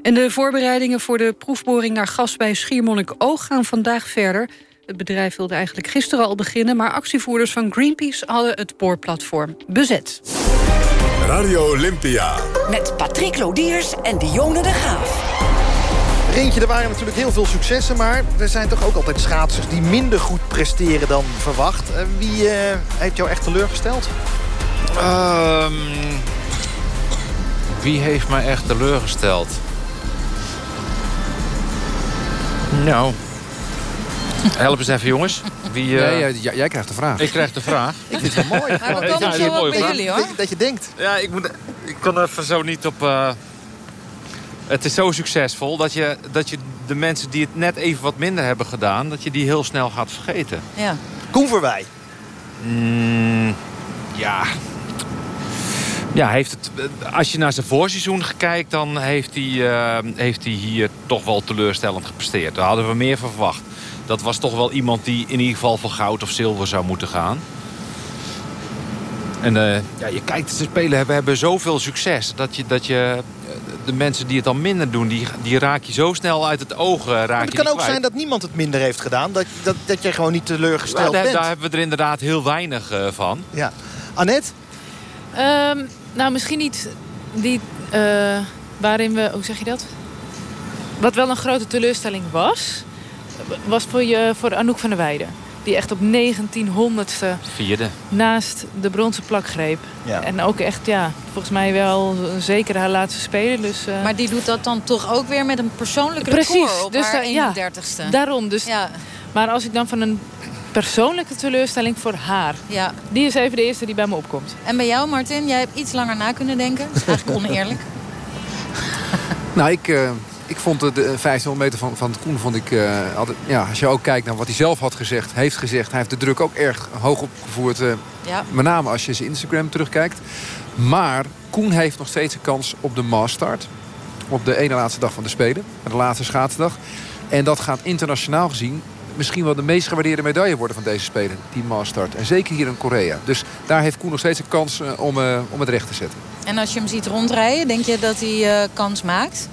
En de voorbereidingen voor de proefboring naar gas bij Schiermonnikoog gaan vandaag verder. Het bedrijf wilde eigenlijk gisteren al beginnen... maar actievoerders van Greenpeace hadden het boorplatform bezet. Radio Olympia. Met Patrick Lodiers en Dionne de Graaf. Rintje, er waren natuurlijk heel veel successen, maar er zijn toch ook altijd schaatsers die minder goed presteren dan verwacht. Eh, Wie eh, heeft jou echt teleurgesteld? Ehm, wie heeft mij echt teleurgesteld? Nou. Help eens even, jongens. Wie, eh, Nee, jij- krijgt de vraag. Ik krijg de vraag. Ik vind het wel mooi. [LAUGHS] Maar we komen zo ook bij jullie, hoor. Dat, dat je denkt. Ja, ik, moet, ik kan er even zo niet op... eh, het is zo succesvol dat je, dat je de mensen die het net even wat minder hebben gedaan... dat je die heel snel gaat vergeten. Ja. Koen Verwij. Mm, ja. Ja, heeft het, als je naar zijn voorseizoen kijkt... dan heeft hij, eh, heeft hij hier toch wel teleurstellend gepresteerd. Daar hadden we meer van verwacht. Dat was toch wel iemand die in ieder geval voor goud of zilver zou moeten gaan. En uh, ja, je kijkt, ze spelen hebben, hebben zoveel succes... dat je, dat je de mensen die het dan minder doen... die, die raak je zo snel uit het oog. Raak maar het kan ook kwijt. zijn dat niemand het minder heeft gedaan. Dat, dat, dat je gewoon niet teleurgesteld daar, bent. Daar hebben we er inderdaad heel weinig uh, van. Ja. Annette? Um, nou, misschien niet die... Uh, waarin we... Hoe zeg je dat? Wat wel een grote teleurstelling was... was voor, je, voor Anouk van der Weijden. Die echt op 1900ste Vierde. naast de bronzen plak greep. Ja. En ook echt, ja, volgens mij wel zeker haar laatste spelen. Dus, uh... Maar die doet dat dan toch ook weer met een persoonlijk Precies, record op dus haar ja, 31ste. Daarom, dus... Ja. Maar als ik dan van een persoonlijke teleurstelling voor haar... Ja. die is even de eerste die bij me opkomt. En bij jou, Martin? Jij hebt iets langer na kunnen denken. Dat is eigenlijk oneerlijk. nou, ik... Uh ik vond de 1500 meter van, van Koen, vond ik, uh, altijd, ja, als je ook kijkt naar wat hij zelf had gezegd, heeft gezegd. Hij heeft de druk ook erg hoog opgevoerd. Uh, ja. Met name als je zijn Instagram terugkijkt. Maar Koen heeft nog steeds een kans op de massstart. Op de ene laatste dag van de Spelen. De laatste schaatsdag. En dat gaat internationaal gezien misschien wel de meest gewaardeerde medaille worden van deze Spelen. Die massstart. En zeker hier in Korea. Dus daar heeft Koen nog steeds een kans uh, om, om het recht te zetten. En als je hem ziet rondrijden, denk je dat hij kans maakt?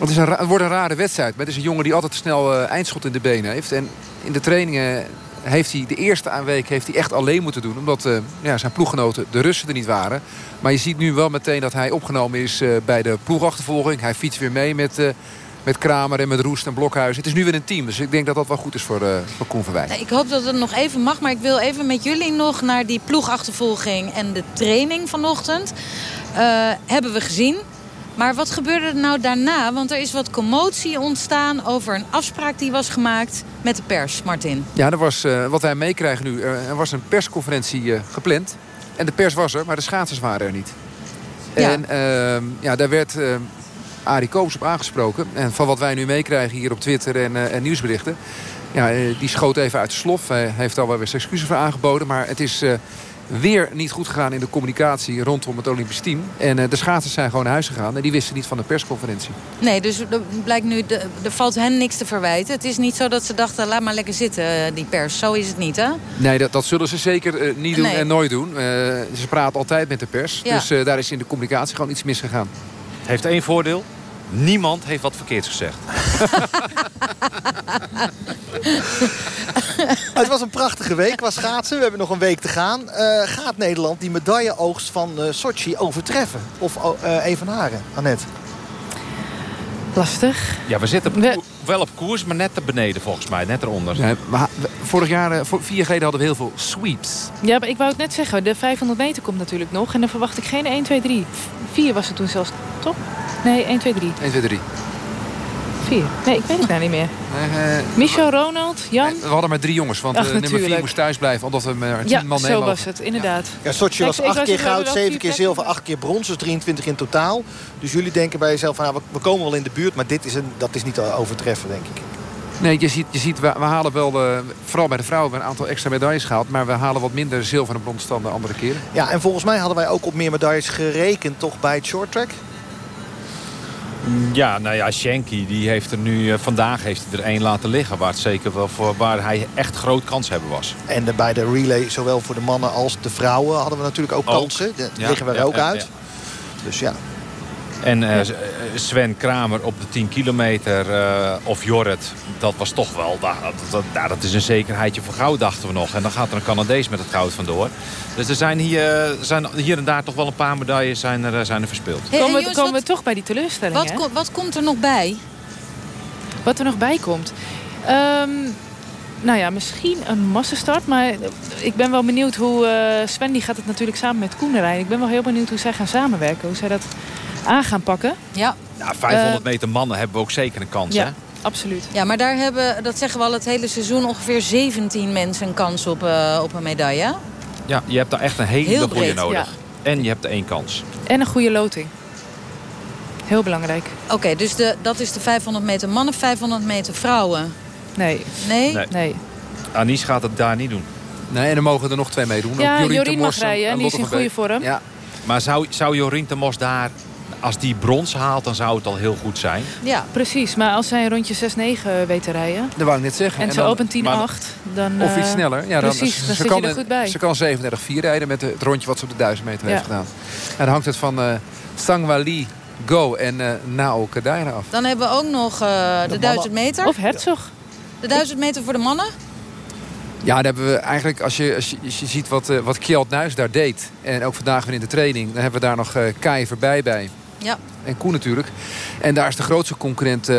Het, is een, wordt een rare wedstrijd. Het is een jongen die altijd snel uh, eindschot in de benen heeft. En in de trainingen heeft hij de eerste week heeft hij echt alleen moeten doen. Omdat uh, ja, zijn ploeggenoten, de Russen, er niet waren. Maar je ziet nu wel meteen dat hij opgenomen is uh, bij de ploegachtervolging. Hij fietst weer mee met, met Kramer en met Roest en Blokhuis. Het is nu weer een team. Dus ik denk dat dat wel goed is voor, voor Koen Verwij. Nee, ik hoop dat het nog even mag. Maar ik wil even met jullie nog naar die ploegachtervolging en de training vanochtend. hebben we gezien. Maar wat gebeurde er nou daarna? Want er is wat commotie ontstaan over een afspraak die was gemaakt met de pers, Martin. Ja, er was, uh, wat wij meekrijgen nu, er was een persconferentie uh, gepland. En de pers was er, maar de schaatsers waren er niet. Ja. En uh, ja, daar werd Arie Koops op aangesproken. En van wat wij nu meekrijgen hier op Twitter en, en nieuwsberichten... Ja, die schoot even uit de slof. Hij heeft al wel weer excuses voor aangeboden. Maar het is weer niet goed gegaan in de communicatie rondom het Olympisch team. En uh, de schaatsers zijn gewoon naar huis gegaan. En die wisten niet van de persconferentie. Nee, dus er blijkt nu, de, er valt hen niks te verwijten. Het is niet zo dat ze dachten, laat maar lekker zitten, die pers. Zo is het niet, hè? Nee, dat, dat zullen ze zeker uh, niet doen Nee. en nooit doen. Uh, ze praten altijd met de pers. Ja. Dus uh, daar is in de communicatie gewoon iets misgegaan. Het heeft één voordeel. Niemand heeft wat verkeerds gezegd. [LAUGHS] Het was een prachtige week qua schaatsen. We hebben nog een week te gaan. Uh, gaat Nederland die medailleoogst van uh, Sochi overtreffen? Of uh, evenaren, Annette? Lastig. Ja, we zitten op we... wel op koers, maar net te beneden volgens mij. Net eronder. Ja, maar vorig jaar, voor, vier jaar geleden hadden we heel veel sweeps. Ja, maar ik wou het net zeggen. De 500 meter komt natuurlijk nog. En dan verwacht ik geen 1, 2, 3. 4 was het toen zelfs, toch? Nee, 1, 2, 3. 1, 2, 3. 4. Nee, ik weet het nou niet meer. Uh, Michel, Ronald, Jan? Nee, we hadden maar drie jongens, want Ach, uh, nummer 4 moest thuis blijven. Omdat we maar tien ja, man zo was het, inderdaad. Ja, ja Sochi was acht keer goud, zeven keer zilver, acht keer brons. Dus 23 in totaal. Dus jullie denken bij jezelf, van, nou, we, komen wel in de buurt. Maar dit is een, dat is niet te overtreffen, denk ik. Nee, je ziet, je ziet we, we halen wel, uh, vooral bij de vrouwen, een aantal extra medailles gehaald. Maar we halen wat minder zilver en brons dan de andere keren. Ja, en volgens mij hadden wij ook op meer medailles gerekend, toch, bij het short track? Ja, nou ja, Shenky die heeft er nu uh, vandaag heeft hij er één laten liggen. Waar, het zeker wel voor, waar hij echt groot kans hebben was. En de, bij de relay, zowel voor de mannen als de vrouwen, hadden we natuurlijk ook, ook. kansen. Daar ja, liggen we er ja, ook ja, uit. Dus ja. En uh, Sven Kramer op de 10 kilometer uh, of Jorrit, dat was toch wel... Dat, dat, dat, dat, is een zekerheidje voor goud, dachten we nog. En dan gaat er een Canadees met het goud vandoor. Dus er zijn hier, zijn hier en daar toch wel een paar medailles zijn er, zijn er verspeeld. Hey, komen jongens, komen wat, we toch bij die teleurstelling, wat, wat komt er nog bij? Wat er nog bij komt? Um, nou ja, misschien een massastart. Maar ik ben wel benieuwd hoe... Uh, Sven die gaat het natuurlijk samen met Koen rijden. Ik ben wel heel benieuwd hoe zij gaan samenwerken. Hoe zij dat aan gaan pakken. Ja. Nou, 500 meter mannen hebben we ook zeker een kans, ja. hè? Absoluut. Ja, maar daar hebben, dat zeggen we al het hele seizoen... ongeveer 17 mensen een kans op, uh, op een medaille. Ja, je hebt daar echt een hele Heel goede breed, nodig. ja. En je hebt er één kans. En een goede loting. Heel belangrijk. Oké, okay, dus de, dat is de 500 meter mannen, 500 meter vrouwen. Nee. Nee? Nee. nee. Anies gaat het daar niet doen. Nee, en er mogen er nog twee meedoen. Ja, Jorien Jorien mag rijden. En die is in goede vorm. Ja. Maar zou, zou Jorien de Mos daar, als die brons haalt, dan zou het al heel goed zijn. Ja, precies. Maar als zij een rondje 6-9 weet te rijden... Dat wou ik net zeggen. En, ze opent 10-8, maar- dan... Of iets eh, sneller. Ja, dan, precies, ze, dan ze zit kan, er goed bij. Ze kan 37-4 rijden met het rondje wat ze op de 1000 meter Ja. heeft gedaan. En dan hangt het van eh Sangwali Go en eh Nao Kadaira af. Dan hebben we ook nog eh, de, 1000 meter. Of Herzog. De 1000 meter voor de mannen. Ja, daar hebben we eigenlijk, als je, als je, als je ziet wat, wat Kjeld Nuis daar deed... en ook vandaag weer in de training... dan hebben we daar nog eh Kai voorbij bij. Ja. En Koen natuurlijk. En daar is de grootste concurrent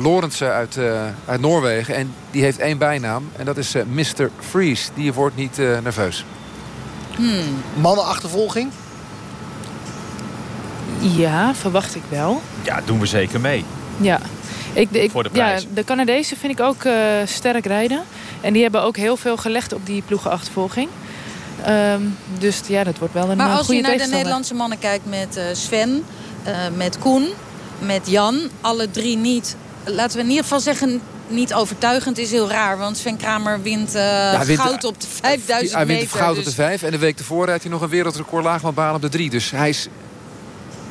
Lorentzen uit, eh, uit Noorwegen. En die heeft één bijnaam. En dat is eh, Mr. Freeze. Die wordt niet eh, nerveus. Hmm. Mannenachtervolging? Ja, verwacht ik wel. Ja, doen we zeker mee. Ja. Ik, ik, Voor de ja, prijs. de Canadezen vind ik ook eh, sterk rijden. En die hebben ook heel veel gelegd op die ploegenachtervolging. Ehm, dus ja, dat wordt wel een Maar eh, als goede je naar de. Nederlandse mannen kijkt met eh, Sven, eh, met Koen, met Jan. Alle drie niet, laten we in ieder geval zeggen, niet overtuigend. is heel raar, want Sven Kramer wint, eh, goud op de 5000 hij wint meter. goud op dus- de vijf. En de week ervoor rijdt hij nog een wereldrecord laaglandbaan op de drie. Dus hij is...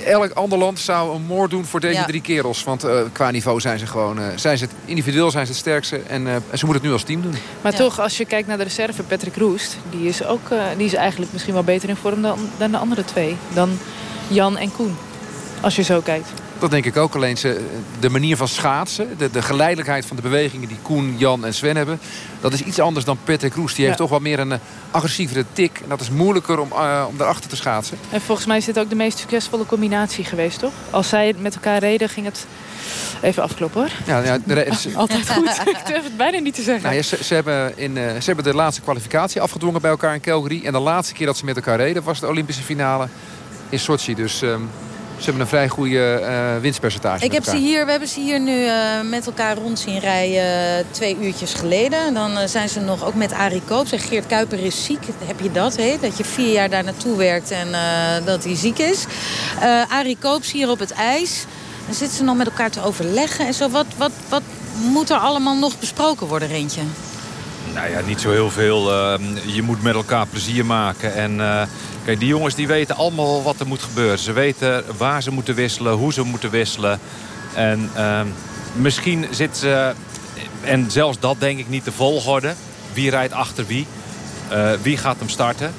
Elk ander land zou een moord doen voor deze Ja. drie kerels. Want eh, qua niveau zijn ze gewoon... eh, zijn ze het, individueel zijn ze het sterkste. En, eh, en ze moeten het nu als team doen. Maar toch, als je kijkt naar de reserve, Patrick Roest... die is, ook, die is eigenlijk misschien wel beter in vorm dan, dan de andere twee. Dan Jan en Koen. Als je zo kijkt. Dat denk ik ook. Alleen ze, de manier van schaatsen, de, de geleidelijkheid van de bewegingen die Koen, Jan en Sven hebben, dat is iets anders dan Patrick Roes. Die heeft toch wat meer een eh, agressievere tik. En dat is moeilijker om, eh, om daarachter te schaatsen. En volgens mij is dit ook de meest succesvolle combinatie geweest, toch? Als zij met elkaar reden, ging het... Even afkloppen, hoor. Ja, ja, de re- [LAUGHS] ze- Altijd goed. [LAUGHS] ik durf het bijna niet te zeggen. Nou ja, ze, ze hebben in, eh, ze hebben de laatste kwalificatie afgedwongen bij elkaar in Calgary. En de laatste keer dat ze met elkaar reden was de Olympische finale in Sochi. Dus ehm, ze hebben een vrij goede eh, winstpercentage. Ik heb ze hier, we hebben ze hier nu eh, met elkaar rond zien rijden eh, twee uurtjes geleden. Dan zijn ze nog ook met Arie Koops. En Geert Kuiper is ziek. Heb je dat, hè? Dat je vier jaar daar naartoe werkt en dat hij ziek is. Arie Koops hier op het ijs. Dan zitten ze nog met elkaar te overleggen en zo. Wat, wat, wat moet er allemaal nog besproken worden, Rentje? Nou ja, niet zo heel veel. Ehm, je moet met elkaar plezier maken. En eh, kijk, die jongens die weten allemaal wat er moet gebeuren. Ze weten waar ze moeten wisselen, hoe ze moeten wisselen. En ehm, misschien zitten ze... En zelfs dat denk ik niet de volgorde. Wie rijdt achter wie? Eh, wie gaat hem starten?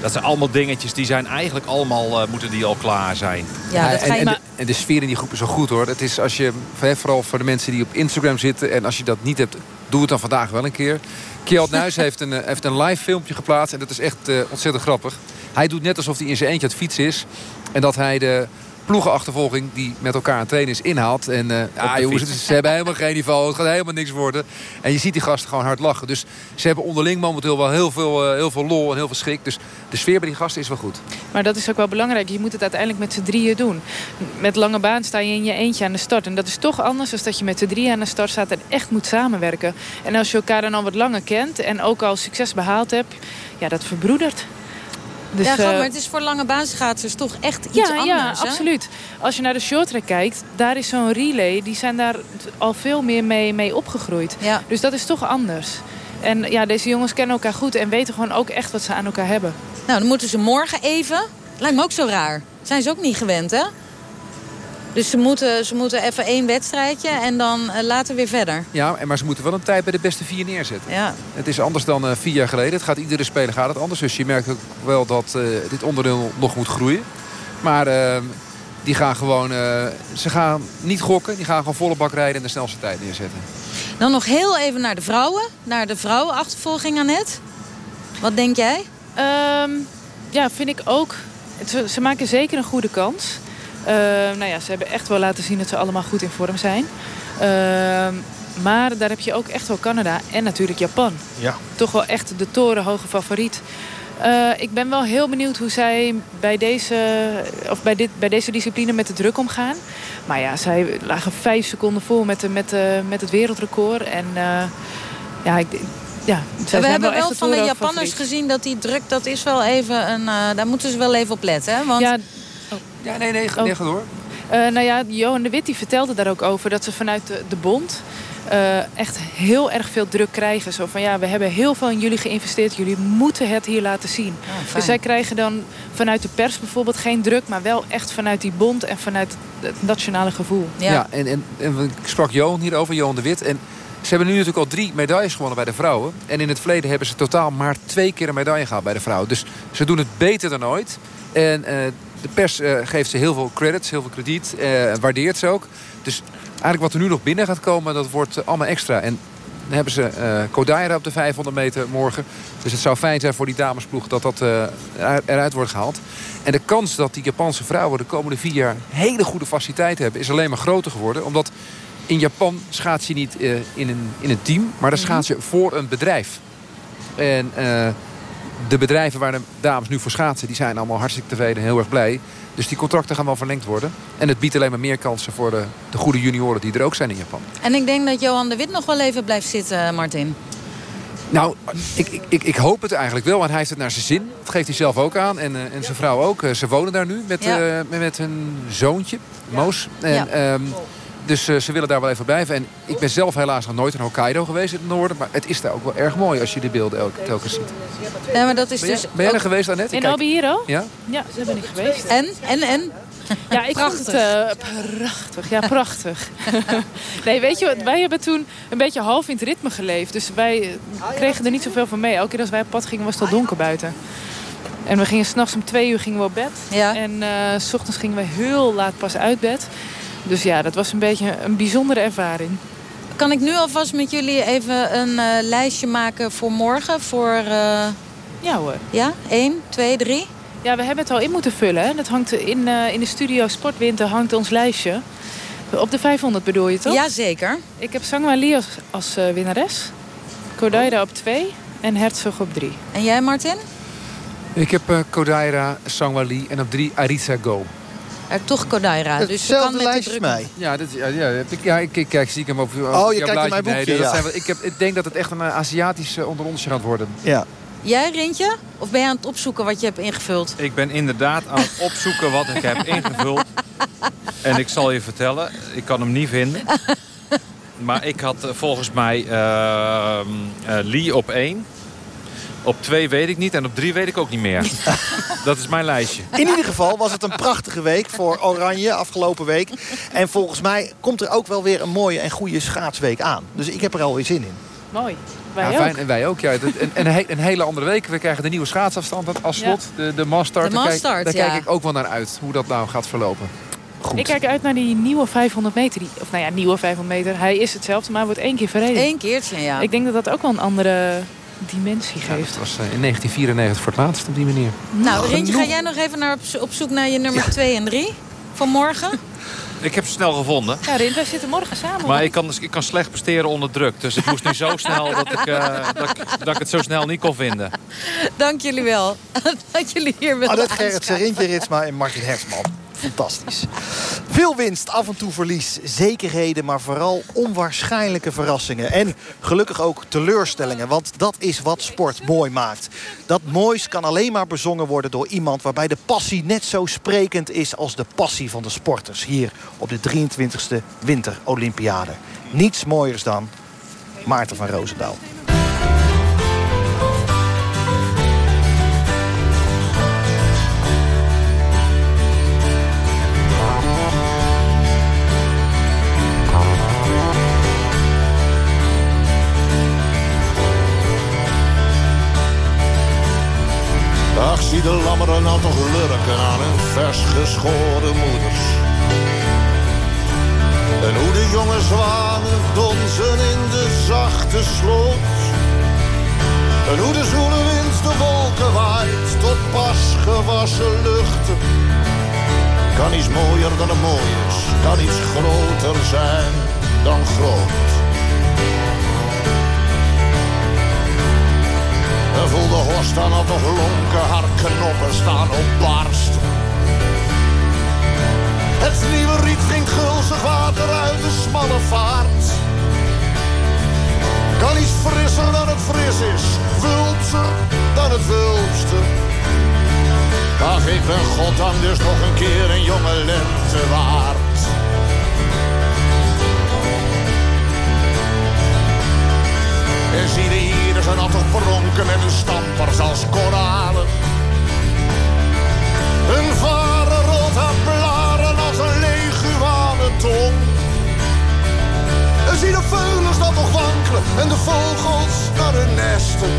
Dat zijn allemaal dingetjes die zijn eigenlijk allemaal... eh, moeten die al klaar zijn. Ja, dat en, en, maar... de, en de sfeer in die groep is zo goed hoor. Het is als je, vooral voor de mensen die op Instagram zitten. En als je dat niet hebt, doe het dan vandaag wel een keer. Kjeld Nuis heeft een, eh, heeft een live filmpje geplaatst. En dat is echt eh, ontzettend grappig. Hij doet net alsof hij in zijn eentje aan het fietsen is. En dat hij de ploegenachtervolging die met elkaar aan het trainen is inhaalt. En eh ah, jongens, ze hebben helemaal geen niveau. Het gaat helemaal niks worden. En je ziet die gasten gewoon hard lachen. Dus ze hebben onderling momenteel wel heel veel, eh, heel veel lol en heel veel schrik. Dus de sfeer bij die gasten is wel goed. Maar dat is ook wel belangrijk. Je moet het uiteindelijk met z'n drieën doen. Met lange baan sta je in je eentje aan de start. En dat is toch anders dan dat je met z'n drieën aan de start staat... en echt moet samenwerken. En als je elkaar dan al wat langer kent... en ook al succes behaald hebt... ja, dat verbroedert. Dus, ja, eh, maar het is voor lange baanschaatsers toch echt iets ja, anders, ja, hè? absoluut. Als je naar de shorttrack kijkt, daar is zo'n relay... die zijn daar al veel meer mee, mee opgegroeid. Ja. Dus dat is toch anders. En ja, deze jongens kennen elkaar goed... en weten gewoon ook echt wat ze aan elkaar hebben. Nou, dan moeten ze morgen even... Lijkt me ook zo raar. Zijn ze ook niet gewend, hè? Dus ze moeten, ze moeten even één wedstrijdje en dan eh, later weer verder. Ja, en maar ze moeten wel een tijd bij de beste vier neerzetten. Ja. Het is anders dan eh, vier jaar geleden. Het gaat iedere speler gaat het anders. Dus je merkt ook wel dat eh, dit onderdeel nog moet groeien. Maar eh, die gaan gewoon... eh, ze gaan niet gokken. Die gaan gewoon volle bak rijden en de snelste tijd neerzetten. Dan nog heel even naar de vrouwen. Naar de vrouwenachtervolging, Annette. Wat denk jij? Ehm, ja, vind ik ook. Ze, ze maken zeker een goede kans. Ehm, nou ja, ze hebben echt wel laten zien dat ze allemaal goed in vorm zijn. Ehm, maar daar heb je ook echt wel Canada en natuurlijk Japan. Ja. Toch wel echt de torenhoge favoriet. Eh, ik ben wel heel benieuwd hoe zij bij deze, of bij dit, bij deze discipline met de druk omgaan. Maar ja, zij lagen vijf seconden voor met, de, met, de, met het wereldrecord. En eh, ja, ik, ja, zij we zijn hebben wel echt wel van de Japanners favoriet. gezien dat die druk, dat is wel even een... eh, daar moeten ze wel even op letten, hè? Want Ja, Ja, nee, nee, Oh. nee ga door. Eh, nou ja, Johan de Wit die vertelde daar ook over dat ze vanuit de, de bond eh, echt heel erg veel druk krijgen. Zo van ja, we hebben heel veel in jullie geïnvesteerd. Jullie moeten het hier laten zien. fijn. dus zij krijgen dan vanuit de pers bijvoorbeeld geen druk... maar wel echt vanuit die bond en vanuit het nationale gevoel. Ja, en, en, en ik sprak Johan hierover, Johan de Wit. En ze hebben nu natuurlijk al drie medailles gewonnen bij de vrouwen. En in het verleden hebben ze totaal maar twee keer een medaille gehad bij de vrouwen. Dus ze doen het beter dan ooit. En eh, de pers eh, geeft ze heel veel credits, heel veel krediet. eh, waardeert ze ook. Dus eigenlijk wat er nu nog binnen gaat komen, dat wordt eh, allemaal extra. En dan hebben ze eh Kodaira op de 500 meter morgen. Dus het zou fijn zijn voor die damesploeg dat dat eruit wordt gehaald. En de kans dat die Japanse vrouwen de komende vier jaar hele goede faciliteiten hebben... is alleen maar groter geworden. Omdat in Japan schaats je niet in, een, in een team, maar dan schaats je voor een bedrijf. En de bedrijven waar de dames nu voor schaatsen... die zijn allemaal hartstikke tevreden en heel erg blij. Dus die contracten gaan wel verlengd worden. En het biedt alleen maar meer kansen voor de, de goede junioren die er ook zijn in Japan. En ik denk dat Johan de Wit nog wel even blijft zitten, Martin. Nou, ik, ik, ik, ik hoop het eigenlijk wel, want hij heeft het naar zijn zin. Dat geeft hij zelf ook aan en, eh, en zijn vrouw ook. Eh, ze wonen daar nu met, Ja. eh, met, met hun zoontje, Moos. En, Ja. ehm, dus eh, ze willen daar wel even blijven. En ik ben zelf helaas nog nooit in Hokkaido geweest in het noorden. Maar het is daar ook wel erg mooi als je de beelden elke, telkens ziet. Ja, maar dat is Ben jij, dus ben jij er ook- geweest, Annette? In Albiero? Ja? Ja, daar ben ik geweest. En, en, en? Ja, ik [LAUGHS] vond het eh, prachtig. Ja, prachtig. [LAUGHS] nee, weet je wat? Wij hebben toen een beetje half in het ritme geleefd. Dus wij eh, kregen er niet zoveel van mee. Elke keer als wij op pad gingen was het al donker buiten. En we gingen s'nachts om twee uur gingen we op bed. En eh, s ochtends gingen we heel laat pas uit bed. Dus ja, dat was een beetje een bijzondere ervaring. Kan ik nu alvast met jullie even een eh, lijstje maken voor morgen? Voor, eh, Ja hoor. Ja? 1, 2, 3? Ja, we hebben het al in moeten vullen. Hè? Dat hangt in, eh, in de studio Sportwinter hangt ons lijstje. Op de 500 bedoel je toch? Jazeker. Ik heb Sangwa Lee als, als eh, winnares. Kodaira op 2 en Herzog op 3. En jij, Martin? Ik heb eh, Kodaira, Sangwali en op drie Arisa Go. Er toch Kodaira. Dus je kan met de druk... Ja, dat, ja, ja, heb ik, ja ik, ik kijk stiekem op, op je jouw kijkt in blaadje mijn boekje, ja. zijn ik, heb, ik denk dat het echt een eh, Aziatisch uh, onder ons gaat worden. Ja. Jij, Rintje? Of ben je aan het opzoeken wat je hebt ingevuld? Ik ben inderdaad aan het opzoeken wat ik heb [LAUGHS] ingevuld. En ik zal je vertellen, ik kan hem niet vinden. [LAUGHS] Maar ik had eh, volgens mij eh, Lee op één. Op twee weet ik niet en op drie weet ik ook niet meer. [LAUGHS] Dat is mijn lijstje. In ieder geval was het een prachtige week voor Oranje afgelopen week. En volgens mij komt er ook wel weer een mooie en goede schaatsweek aan. Dus ik heb er alweer zin in. Mooi. Wij Ja, ook. fijn. En wij ook. Ja. Een, een hele andere week. We krijgen de nieuwe schaatsafstand als Ja. slot. De, de Mastart. De Daar kijk- Mastart, Daar ja. kijk ik ook wel naar uit. Hoe dat nou gaat verlopen. Goed. Ik kijk uit naar die nieuwe 500 meter. Die, of nou ja, nieuwe 500 meter. Hij is hetzelfde, maar wordt één keer verreden. Eén keertje, ja. Ik denk dat dat ook wel een andere dimensie geeft. Het was eh, in 1994 voor het laatst op die manier. Nou, Rintje, ga jij nog even naar op, zo- op zoek naar je nummer 2 en 3 van morgen? [LAUGHS] Ik heb ze snel gevonden. Ja, Rint, wij zitten morgen samen. Maar hoor. ik kan, ik kan slecht presteren onder druk. Dus het moest nu zo [LAUGHS] snel dat ik, eh, dat, ik, dat ik het zo snel niet kon vinden. Dank jullie wel [LAUGHS] dat jullie hier willen Annette Gerritsen, aanschuiven. Rintje Ritsma en Martin Hersman. Fantastisch. Veel winst, af en toe verlies, zekerheden, maar vooral onwaarschijnlijke verrassingen. En gelukkig ook teleurstellingen, want dat is wat sport mooi maakt. Dat moois kan alleen maar bezongen worden door iemand waarbij de passie net zo sprekend is als de passie van de sporters. Hier op de 23e Winter Olympiade. Niets mooiers dan Maarten van Roosendaal. Ach, zie de lammeren nou toch lurken aan hun vers geschoren moeders. En hoe de jonge zwanen donzen in de zachte sloot. En hoe de zoele wind de wolken waait tot pas gewassen luchten. Kan iets mooier dan het mooi is, kan iets groter zijn dan groot. De dan al toch lonken, haar knoppen staan op barst. Het nieuwe riet ging gulzig water uit de smalle vaart. Kan iets frisser dan het fris is, wulpser dan het wulpste. Ach, ik ben goddank dus nog een keer een jonge lente waard. En hun stampers als koralen. Hun varen rolt haar blaren als een leguane tong. En zie de veulens dat nog wankelen en de vogels naar hun nesten.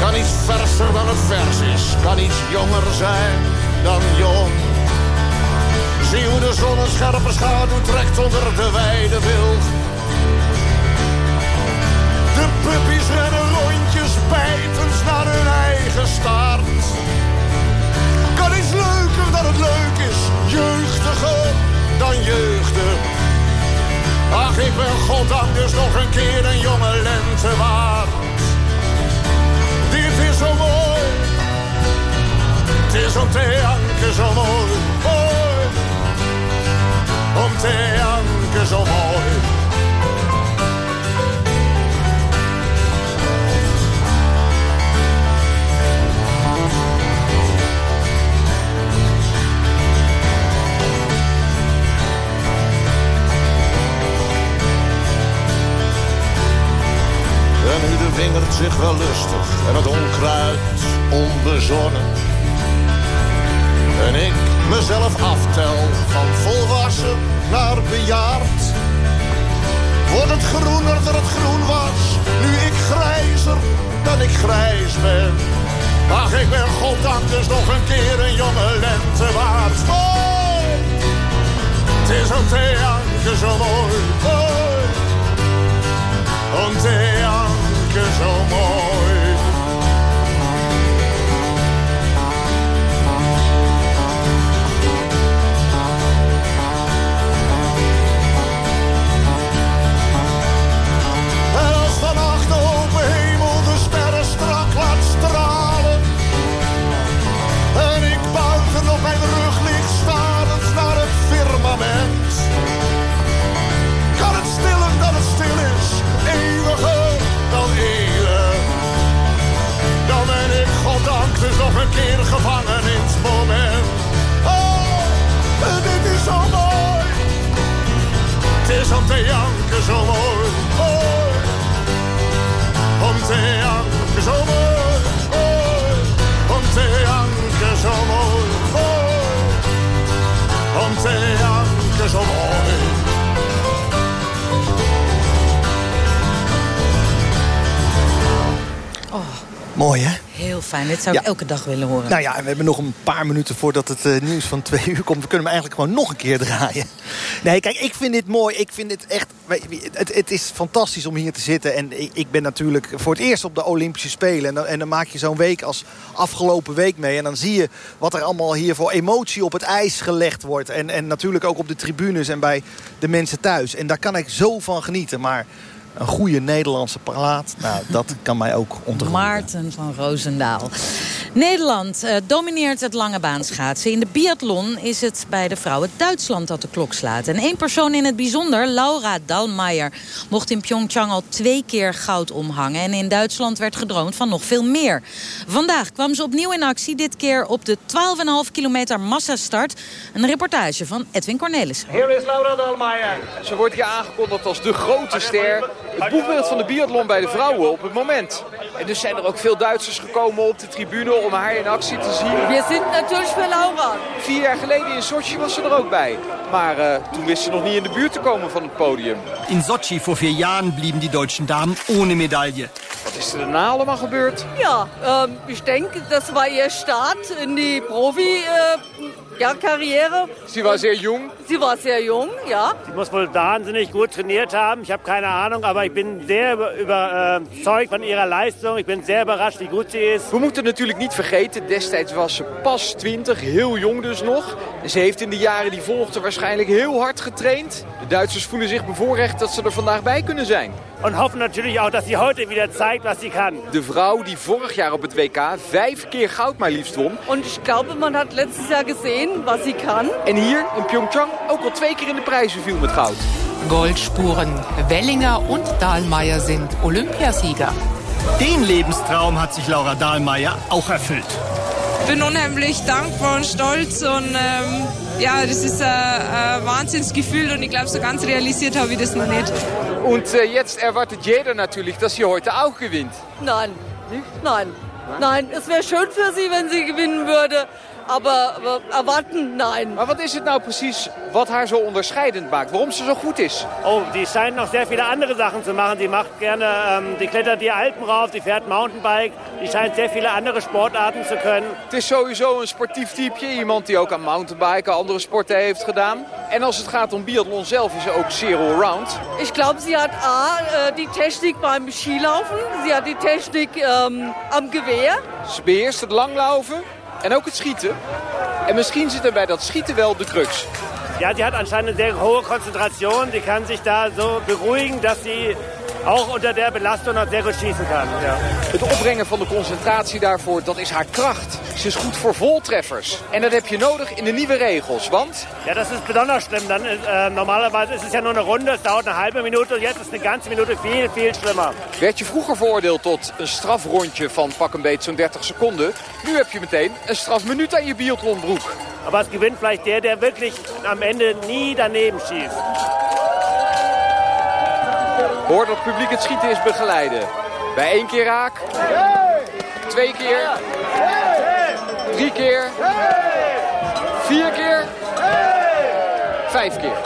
Kan iets verser dan het vers is, kan iets jonger zijn dan jong. Zie hoe de zon een scherpe schaduw trekt onder de wijde wilg. Puppies rennen rondjes bijtens naar hun eigen staart. Kan iets leuker dan het leuk is, jeugdiger dan jeugdig. Ach, ik ben goddank dus nog een keer een jonge lente waard. Dit is zo mooi, het is om te janken zo mooi. Om te janken zo mooi. En nu wingert zich wel lustig en het onkruid onbezonnen. En ik mezelf aftel van volwassen naar bejaard. Wordt het groener dan het groen was, nu ik grijzer dan ik grijs ben. Ach, ik ben goddank dus nog een keer een jonge lente waard. Mooi! Het is te janken zo mooi, mooi. Om te janken zo een keer gevangen in het moment. Oh, dit is zo mooi. Het is om te janken zo mooi. mooi. Om te janken zo mooi. mooi. Om te janken zo mooi. mooi. Om te janken zo mooi. Mooi, hè? Heel fijn. Dit zou ik Ja. elke dag willen horen. Nou ja, en we hebben nog een paar minuten voordat het eh, nieuws van twee uur komt. We kunnen hem eigenlijk gewoon nog een keer draaien. Nee, kijk, ik vind dit mooi. Ik vind dit echt... Het, het is fantastisch om hier te zitten. En ik, ik ben natuurlijk voor het eerst op de Olympische Spelen. En dan, en dan maak je zo'n week als afgelopen week mee. En dan zie je wat er allemaal hier voor emotie op het ijs gelegd wordt. En, en natuurlijk ook op de tribunes en bij de mensen thuis. En daar kan ik zo van genieten. Maar een goede Nederlandse plaat, nou, dat kan mij ook ontroeren. Maarten van Roosendaal. Nederland eh, domineert het lange baanschaatsen. In de biathlon is het bij de vrouwen Duitsland dat de klok slaat. En één persoon in het bijzonder, Laura Dalmaier... mocht in Pyeongchang al twee keer goud omhangen. En in Duitsland werd gedroomd van nog veel meer. Vandaag kwam ze opnieuw in actie, dit keer op de 12,5 kilometer massastart. Een reportage van Edwin Cornelis. Hier is Laura Dalmaier. Ze wordt hier aangekondigd als de grote ster. Het boegbeeld van de biathlon bij de vrouwen op het moment. En dus zijn er ook veel Duitsers gekomen op de tribune om haar in actie te zien. Wir sind natürlich für Laura. Vier jaar geleden in Sochi was ze er ook bij. Maar eh, toen wist ze nog niet in de buurt te komen van het podium. In Sochi vor vier Jahren blieben die deutschen Damen ohne Medaille. Wat is er daarna allemaal gebeurd? Ja, ähm, ich denke, das war ihr Start in die Profi-Karriere. Sie war sehr jung. Sie war sehr jung, ja. Sie muss wohl wahnsinnig gut trainiert haben. Ich habe keine Ahnung, aber ich bin sehr über- überzeugt von ihrer Leistung. Ich bin sehr überrascht, wie gut sie ist. We moeten natuurlijk niet vergeten, destijds was ze pas 20, heel jong dus nog. Ze heeft in de jaren die volgden waarschijnlijk heel hard getraind. De Duitsers voelen zich bevoorrecht dat ze er vandaag bij kunnen zijn. Und hoffen natürlich auch, dass sie heute wieder zeigt, was sie kann. De vrouw die vorig jaar op het WK vijf keer goud maar liefst won. Und ich glaube, man hat letztes Jahr gesehen, was sie kann. En hier in Pyeongchang ook al twee keer in de prijzen viel met goud. Goldspuren. Wellinger und Dahlmeier sind Olympiasieger. Den Lebenstraum hat sich Laura Dahlmeier auch erfüllt. Ich bin unheimlich dankbar und stolz und ähm, ja, das ist ein Wahnsinnsgefühl und ich glaube, so ganz realisiert habe ich das noch nicht. Und äh, jetzt erwartet jeder natürlich, dass sie heute auch gewinnt. Nein, nein, nein. Es wäre schön für sie, wenn sie gewinnen würde. Aber, erwarten, nein. Maar wat is het nou precies wat haar zo onderscheidend maakt? Waarom ze zo goed is? Oh, die scheint noch sehr viele andere Sachen zu machen. Die macht gerne, ähm, die klettert die Alpen rauf, die fährt Mountainbike. Die scheint sehr viele andere Sportarten zu können. Het is sowieso een sportief typeje. Iemand die ook aan mountainbiken, andere sporten heeft gedaan. En als het gaat om biathlon zelf is ze ook zeer allround. Ich glaube, sie hat A, die Technik beim Skilaufen. Sie hat die Technik ähm, am Gewehr. Ze beheerst het langlaufen en ook het schieten. En misschien zit er bij dat schieten wel de crux. Ja, die hat anscheinend eine sehr hohe Konzentration. Die kann sich da so beruhigen, dass sie auch unter der Belastung noch sehr gut schießen kann. Ja. Het opbrengen van de concentratie daarvoor, dat is haar kracht. Ze is goed voor voltreffers. En dat heb je nodig in de nieuwe regels, want... Ja, das ist besonders schlimm. Ist, äh, normalerweise ist es ja nur eine Runde, es dauert eine halbe Minute. Jetzt ist eine ganze Minute viel, viel schlimmer. Werd je vroeger veroordeeld tot een strafrondje van pak een beet zo'n 30 seconden... nu heb je meteen een strafminuut aan je biathlonbroek. Aber es gewinnt vielleicht der, der wirklich am Ende nie daneben schießt. Hoor dat het publiek het schieten is begeleiden. Bij één keer raak. Twee keer. Drie keer. Vier keer. Vijf keer.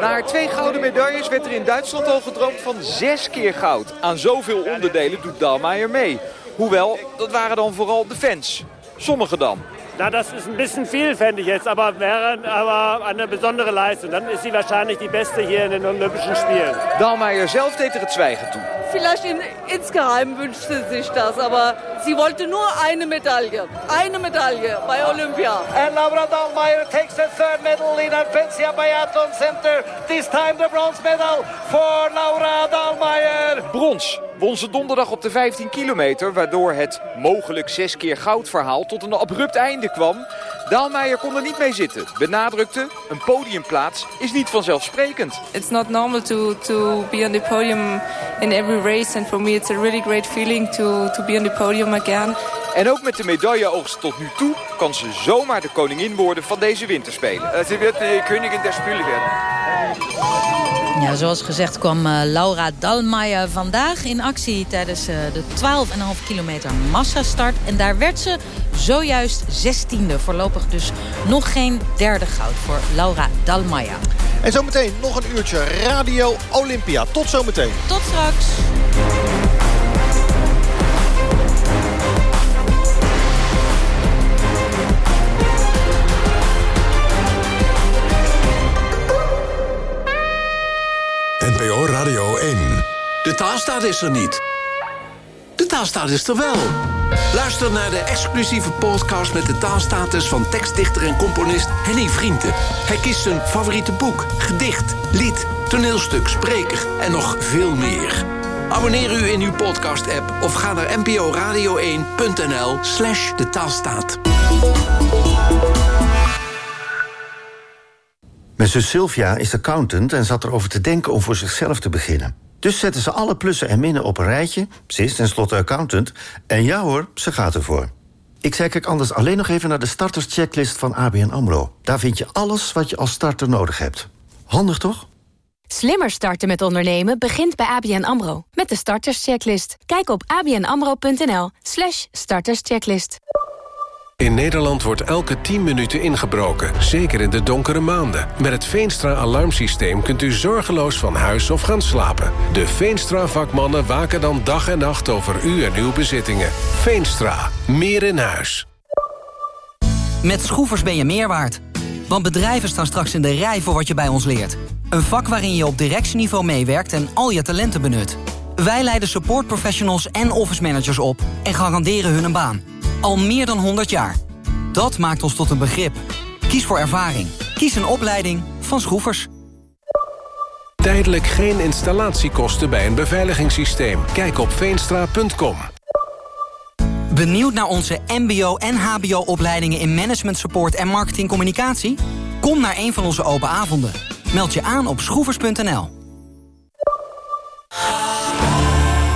Na haar twee gouden medailles werd er in Duitsland al gedroomd van zes keer goud. Aan zoveel onderdelen doet Dalmaier mee. Hoewel, dat waren dan vooral de fans. Sommigen dan. Na, das ist ein bisschen vielfältig jetzt, aber wäre aber eine besondere Leistung. Dann ist sie wahrscheinlich die Beste hier in den Olympischen Spielen. Dalmaier zelf deed er het zwijgen toe. Vielleicht in, insgeheim wünscht sie sich das, aber sie wollte nur eine Medaille. Eine Medaille bei Olympia. And Laura Dahlmeier takes the third medal in Adventia Biathlon Center. This time the bronze medal for Laura Dahlmeier. Brons won ze donderdag op de 15 kilometer... waardoor het mogelijk zes keer goud verhaal tot een abrupt einde kwam. Daalmeijer kon er niet mee zitten. Benadrukte, een podiumplaats is niet vanzelfsprekend. It's not normal to, to be on the podium in every race. And for me it's a really great feeling to, to be on the podium again. En ook met de medailleoogst tot nu toe kan ze zomaar de koningin worden van deze winterspelen. Ze wordt de koningin der Spelen werden. Ja, zoals gezegd kwam uh, Laura Dalmaier vandaag in actie tijdens uh, de 12,5 kilometer massastart. En daar werd ze zojuist 16e. Voorlopig dus nog geen derde goud voor Laura Dalmaier. En zometeen nog een uurtje Radio Olympia. Tot zometeen. Tot straks. De taalstaat is er niet. De taalstaat is er wel. Luister naar de exclusieve podcast met de taalstatus van tekstdichter en componist Henny Vrienden. Hij kiest zijn favoriete boek, gedicht, lied, toneelstuk, spreker en nog veel meer. Abonneer u in uw podcast-app of ga naar nporadio1.nl slash de taalstaat. Mijn zus Sylvia is accountant en zat erover te denken om voor zichzelf te beginnen. Dus zetten ze alle plussen en minnen op een rijtje. Ze is tenslotte accountant. En ja hoor, ze gaat ervoor. Ik zei kijk anders alleen nog even naar de starterschecklist van ABN AMRO. Daar vind je alles wat je als starter nodig hebt. Handig toch? Slimmer starten met ondernemen begint bij ABN AMRO. Met de starterschecklist. Kijk op abnamro.nl starterschecklist. In Nederland wordt elke 10 minuten ingebroken, zeker in de donkere maanden. Met het Veenstra-alarmsysteem kunt u zorgeloos van huis of gaan slapen. De Veenstra-vakmannen waken dan dag en nacht over u en uw bezittingen. Veenstra, meer in huis. Met Schroefers ben je meer waard. Want bedrijven staan straks in de rij voor wat je bij ons leert. Een vak waarin je op directieniveau meewerkt en al je talenten benut. Wij leiden supportprofessionals en office managers op en garanderen hun een baan. Al meer dan 100 jaar. Dat maakt ons tot een begrip. Kies voor ervaring. Kies een opleiding van Schroefers. Tijdelijk geen installatiekosten bij een beveiligingssysteem. Kijk op veenstra.com. Benieuwd naar onze mbo- en hbo-opleidingen in management support en marketingcommunicatie? Kom naar een van onze open avonden. Meld je aan op schroevers.nl.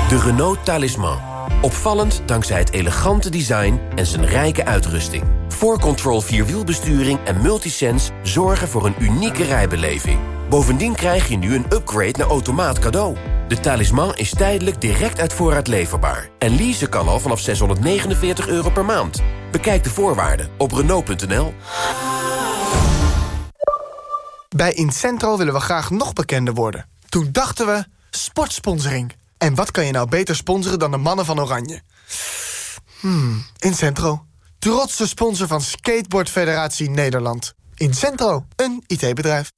De Renault Talisman. Opvallend dankzij het elegante design en zijn rijke uitrusting. 4Control Vierwielbesturing en Multisense zorgen voor een unieke rijbeleving. Bovendien krijg je nu een upgrade naar automaat cadeau. De talisman is tijdelijk direct uit voorraad leverbaar. En leasen kan al vanaf 649 euro per maand. Bekijk de voorwaarden op Renault.nl. Bij Incentro willen we graag nog bekender worden. Toen dachten we, sportsponsoring. En wat kan je nou beter sponsoren dan de mannen van Oranje? Hmm, Incentro. Trotse sponsor van Skateboard Federatie Nederland. Incentro, een IT-bedrijf.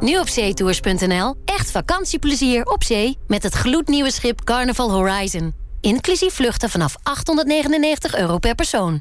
Nu op zeetours.nl. Echt vakantieplezier op zee met het gloednieuwe schip Carnival Horizon. Inclusief vluchten vanaf 899 euro per persoon.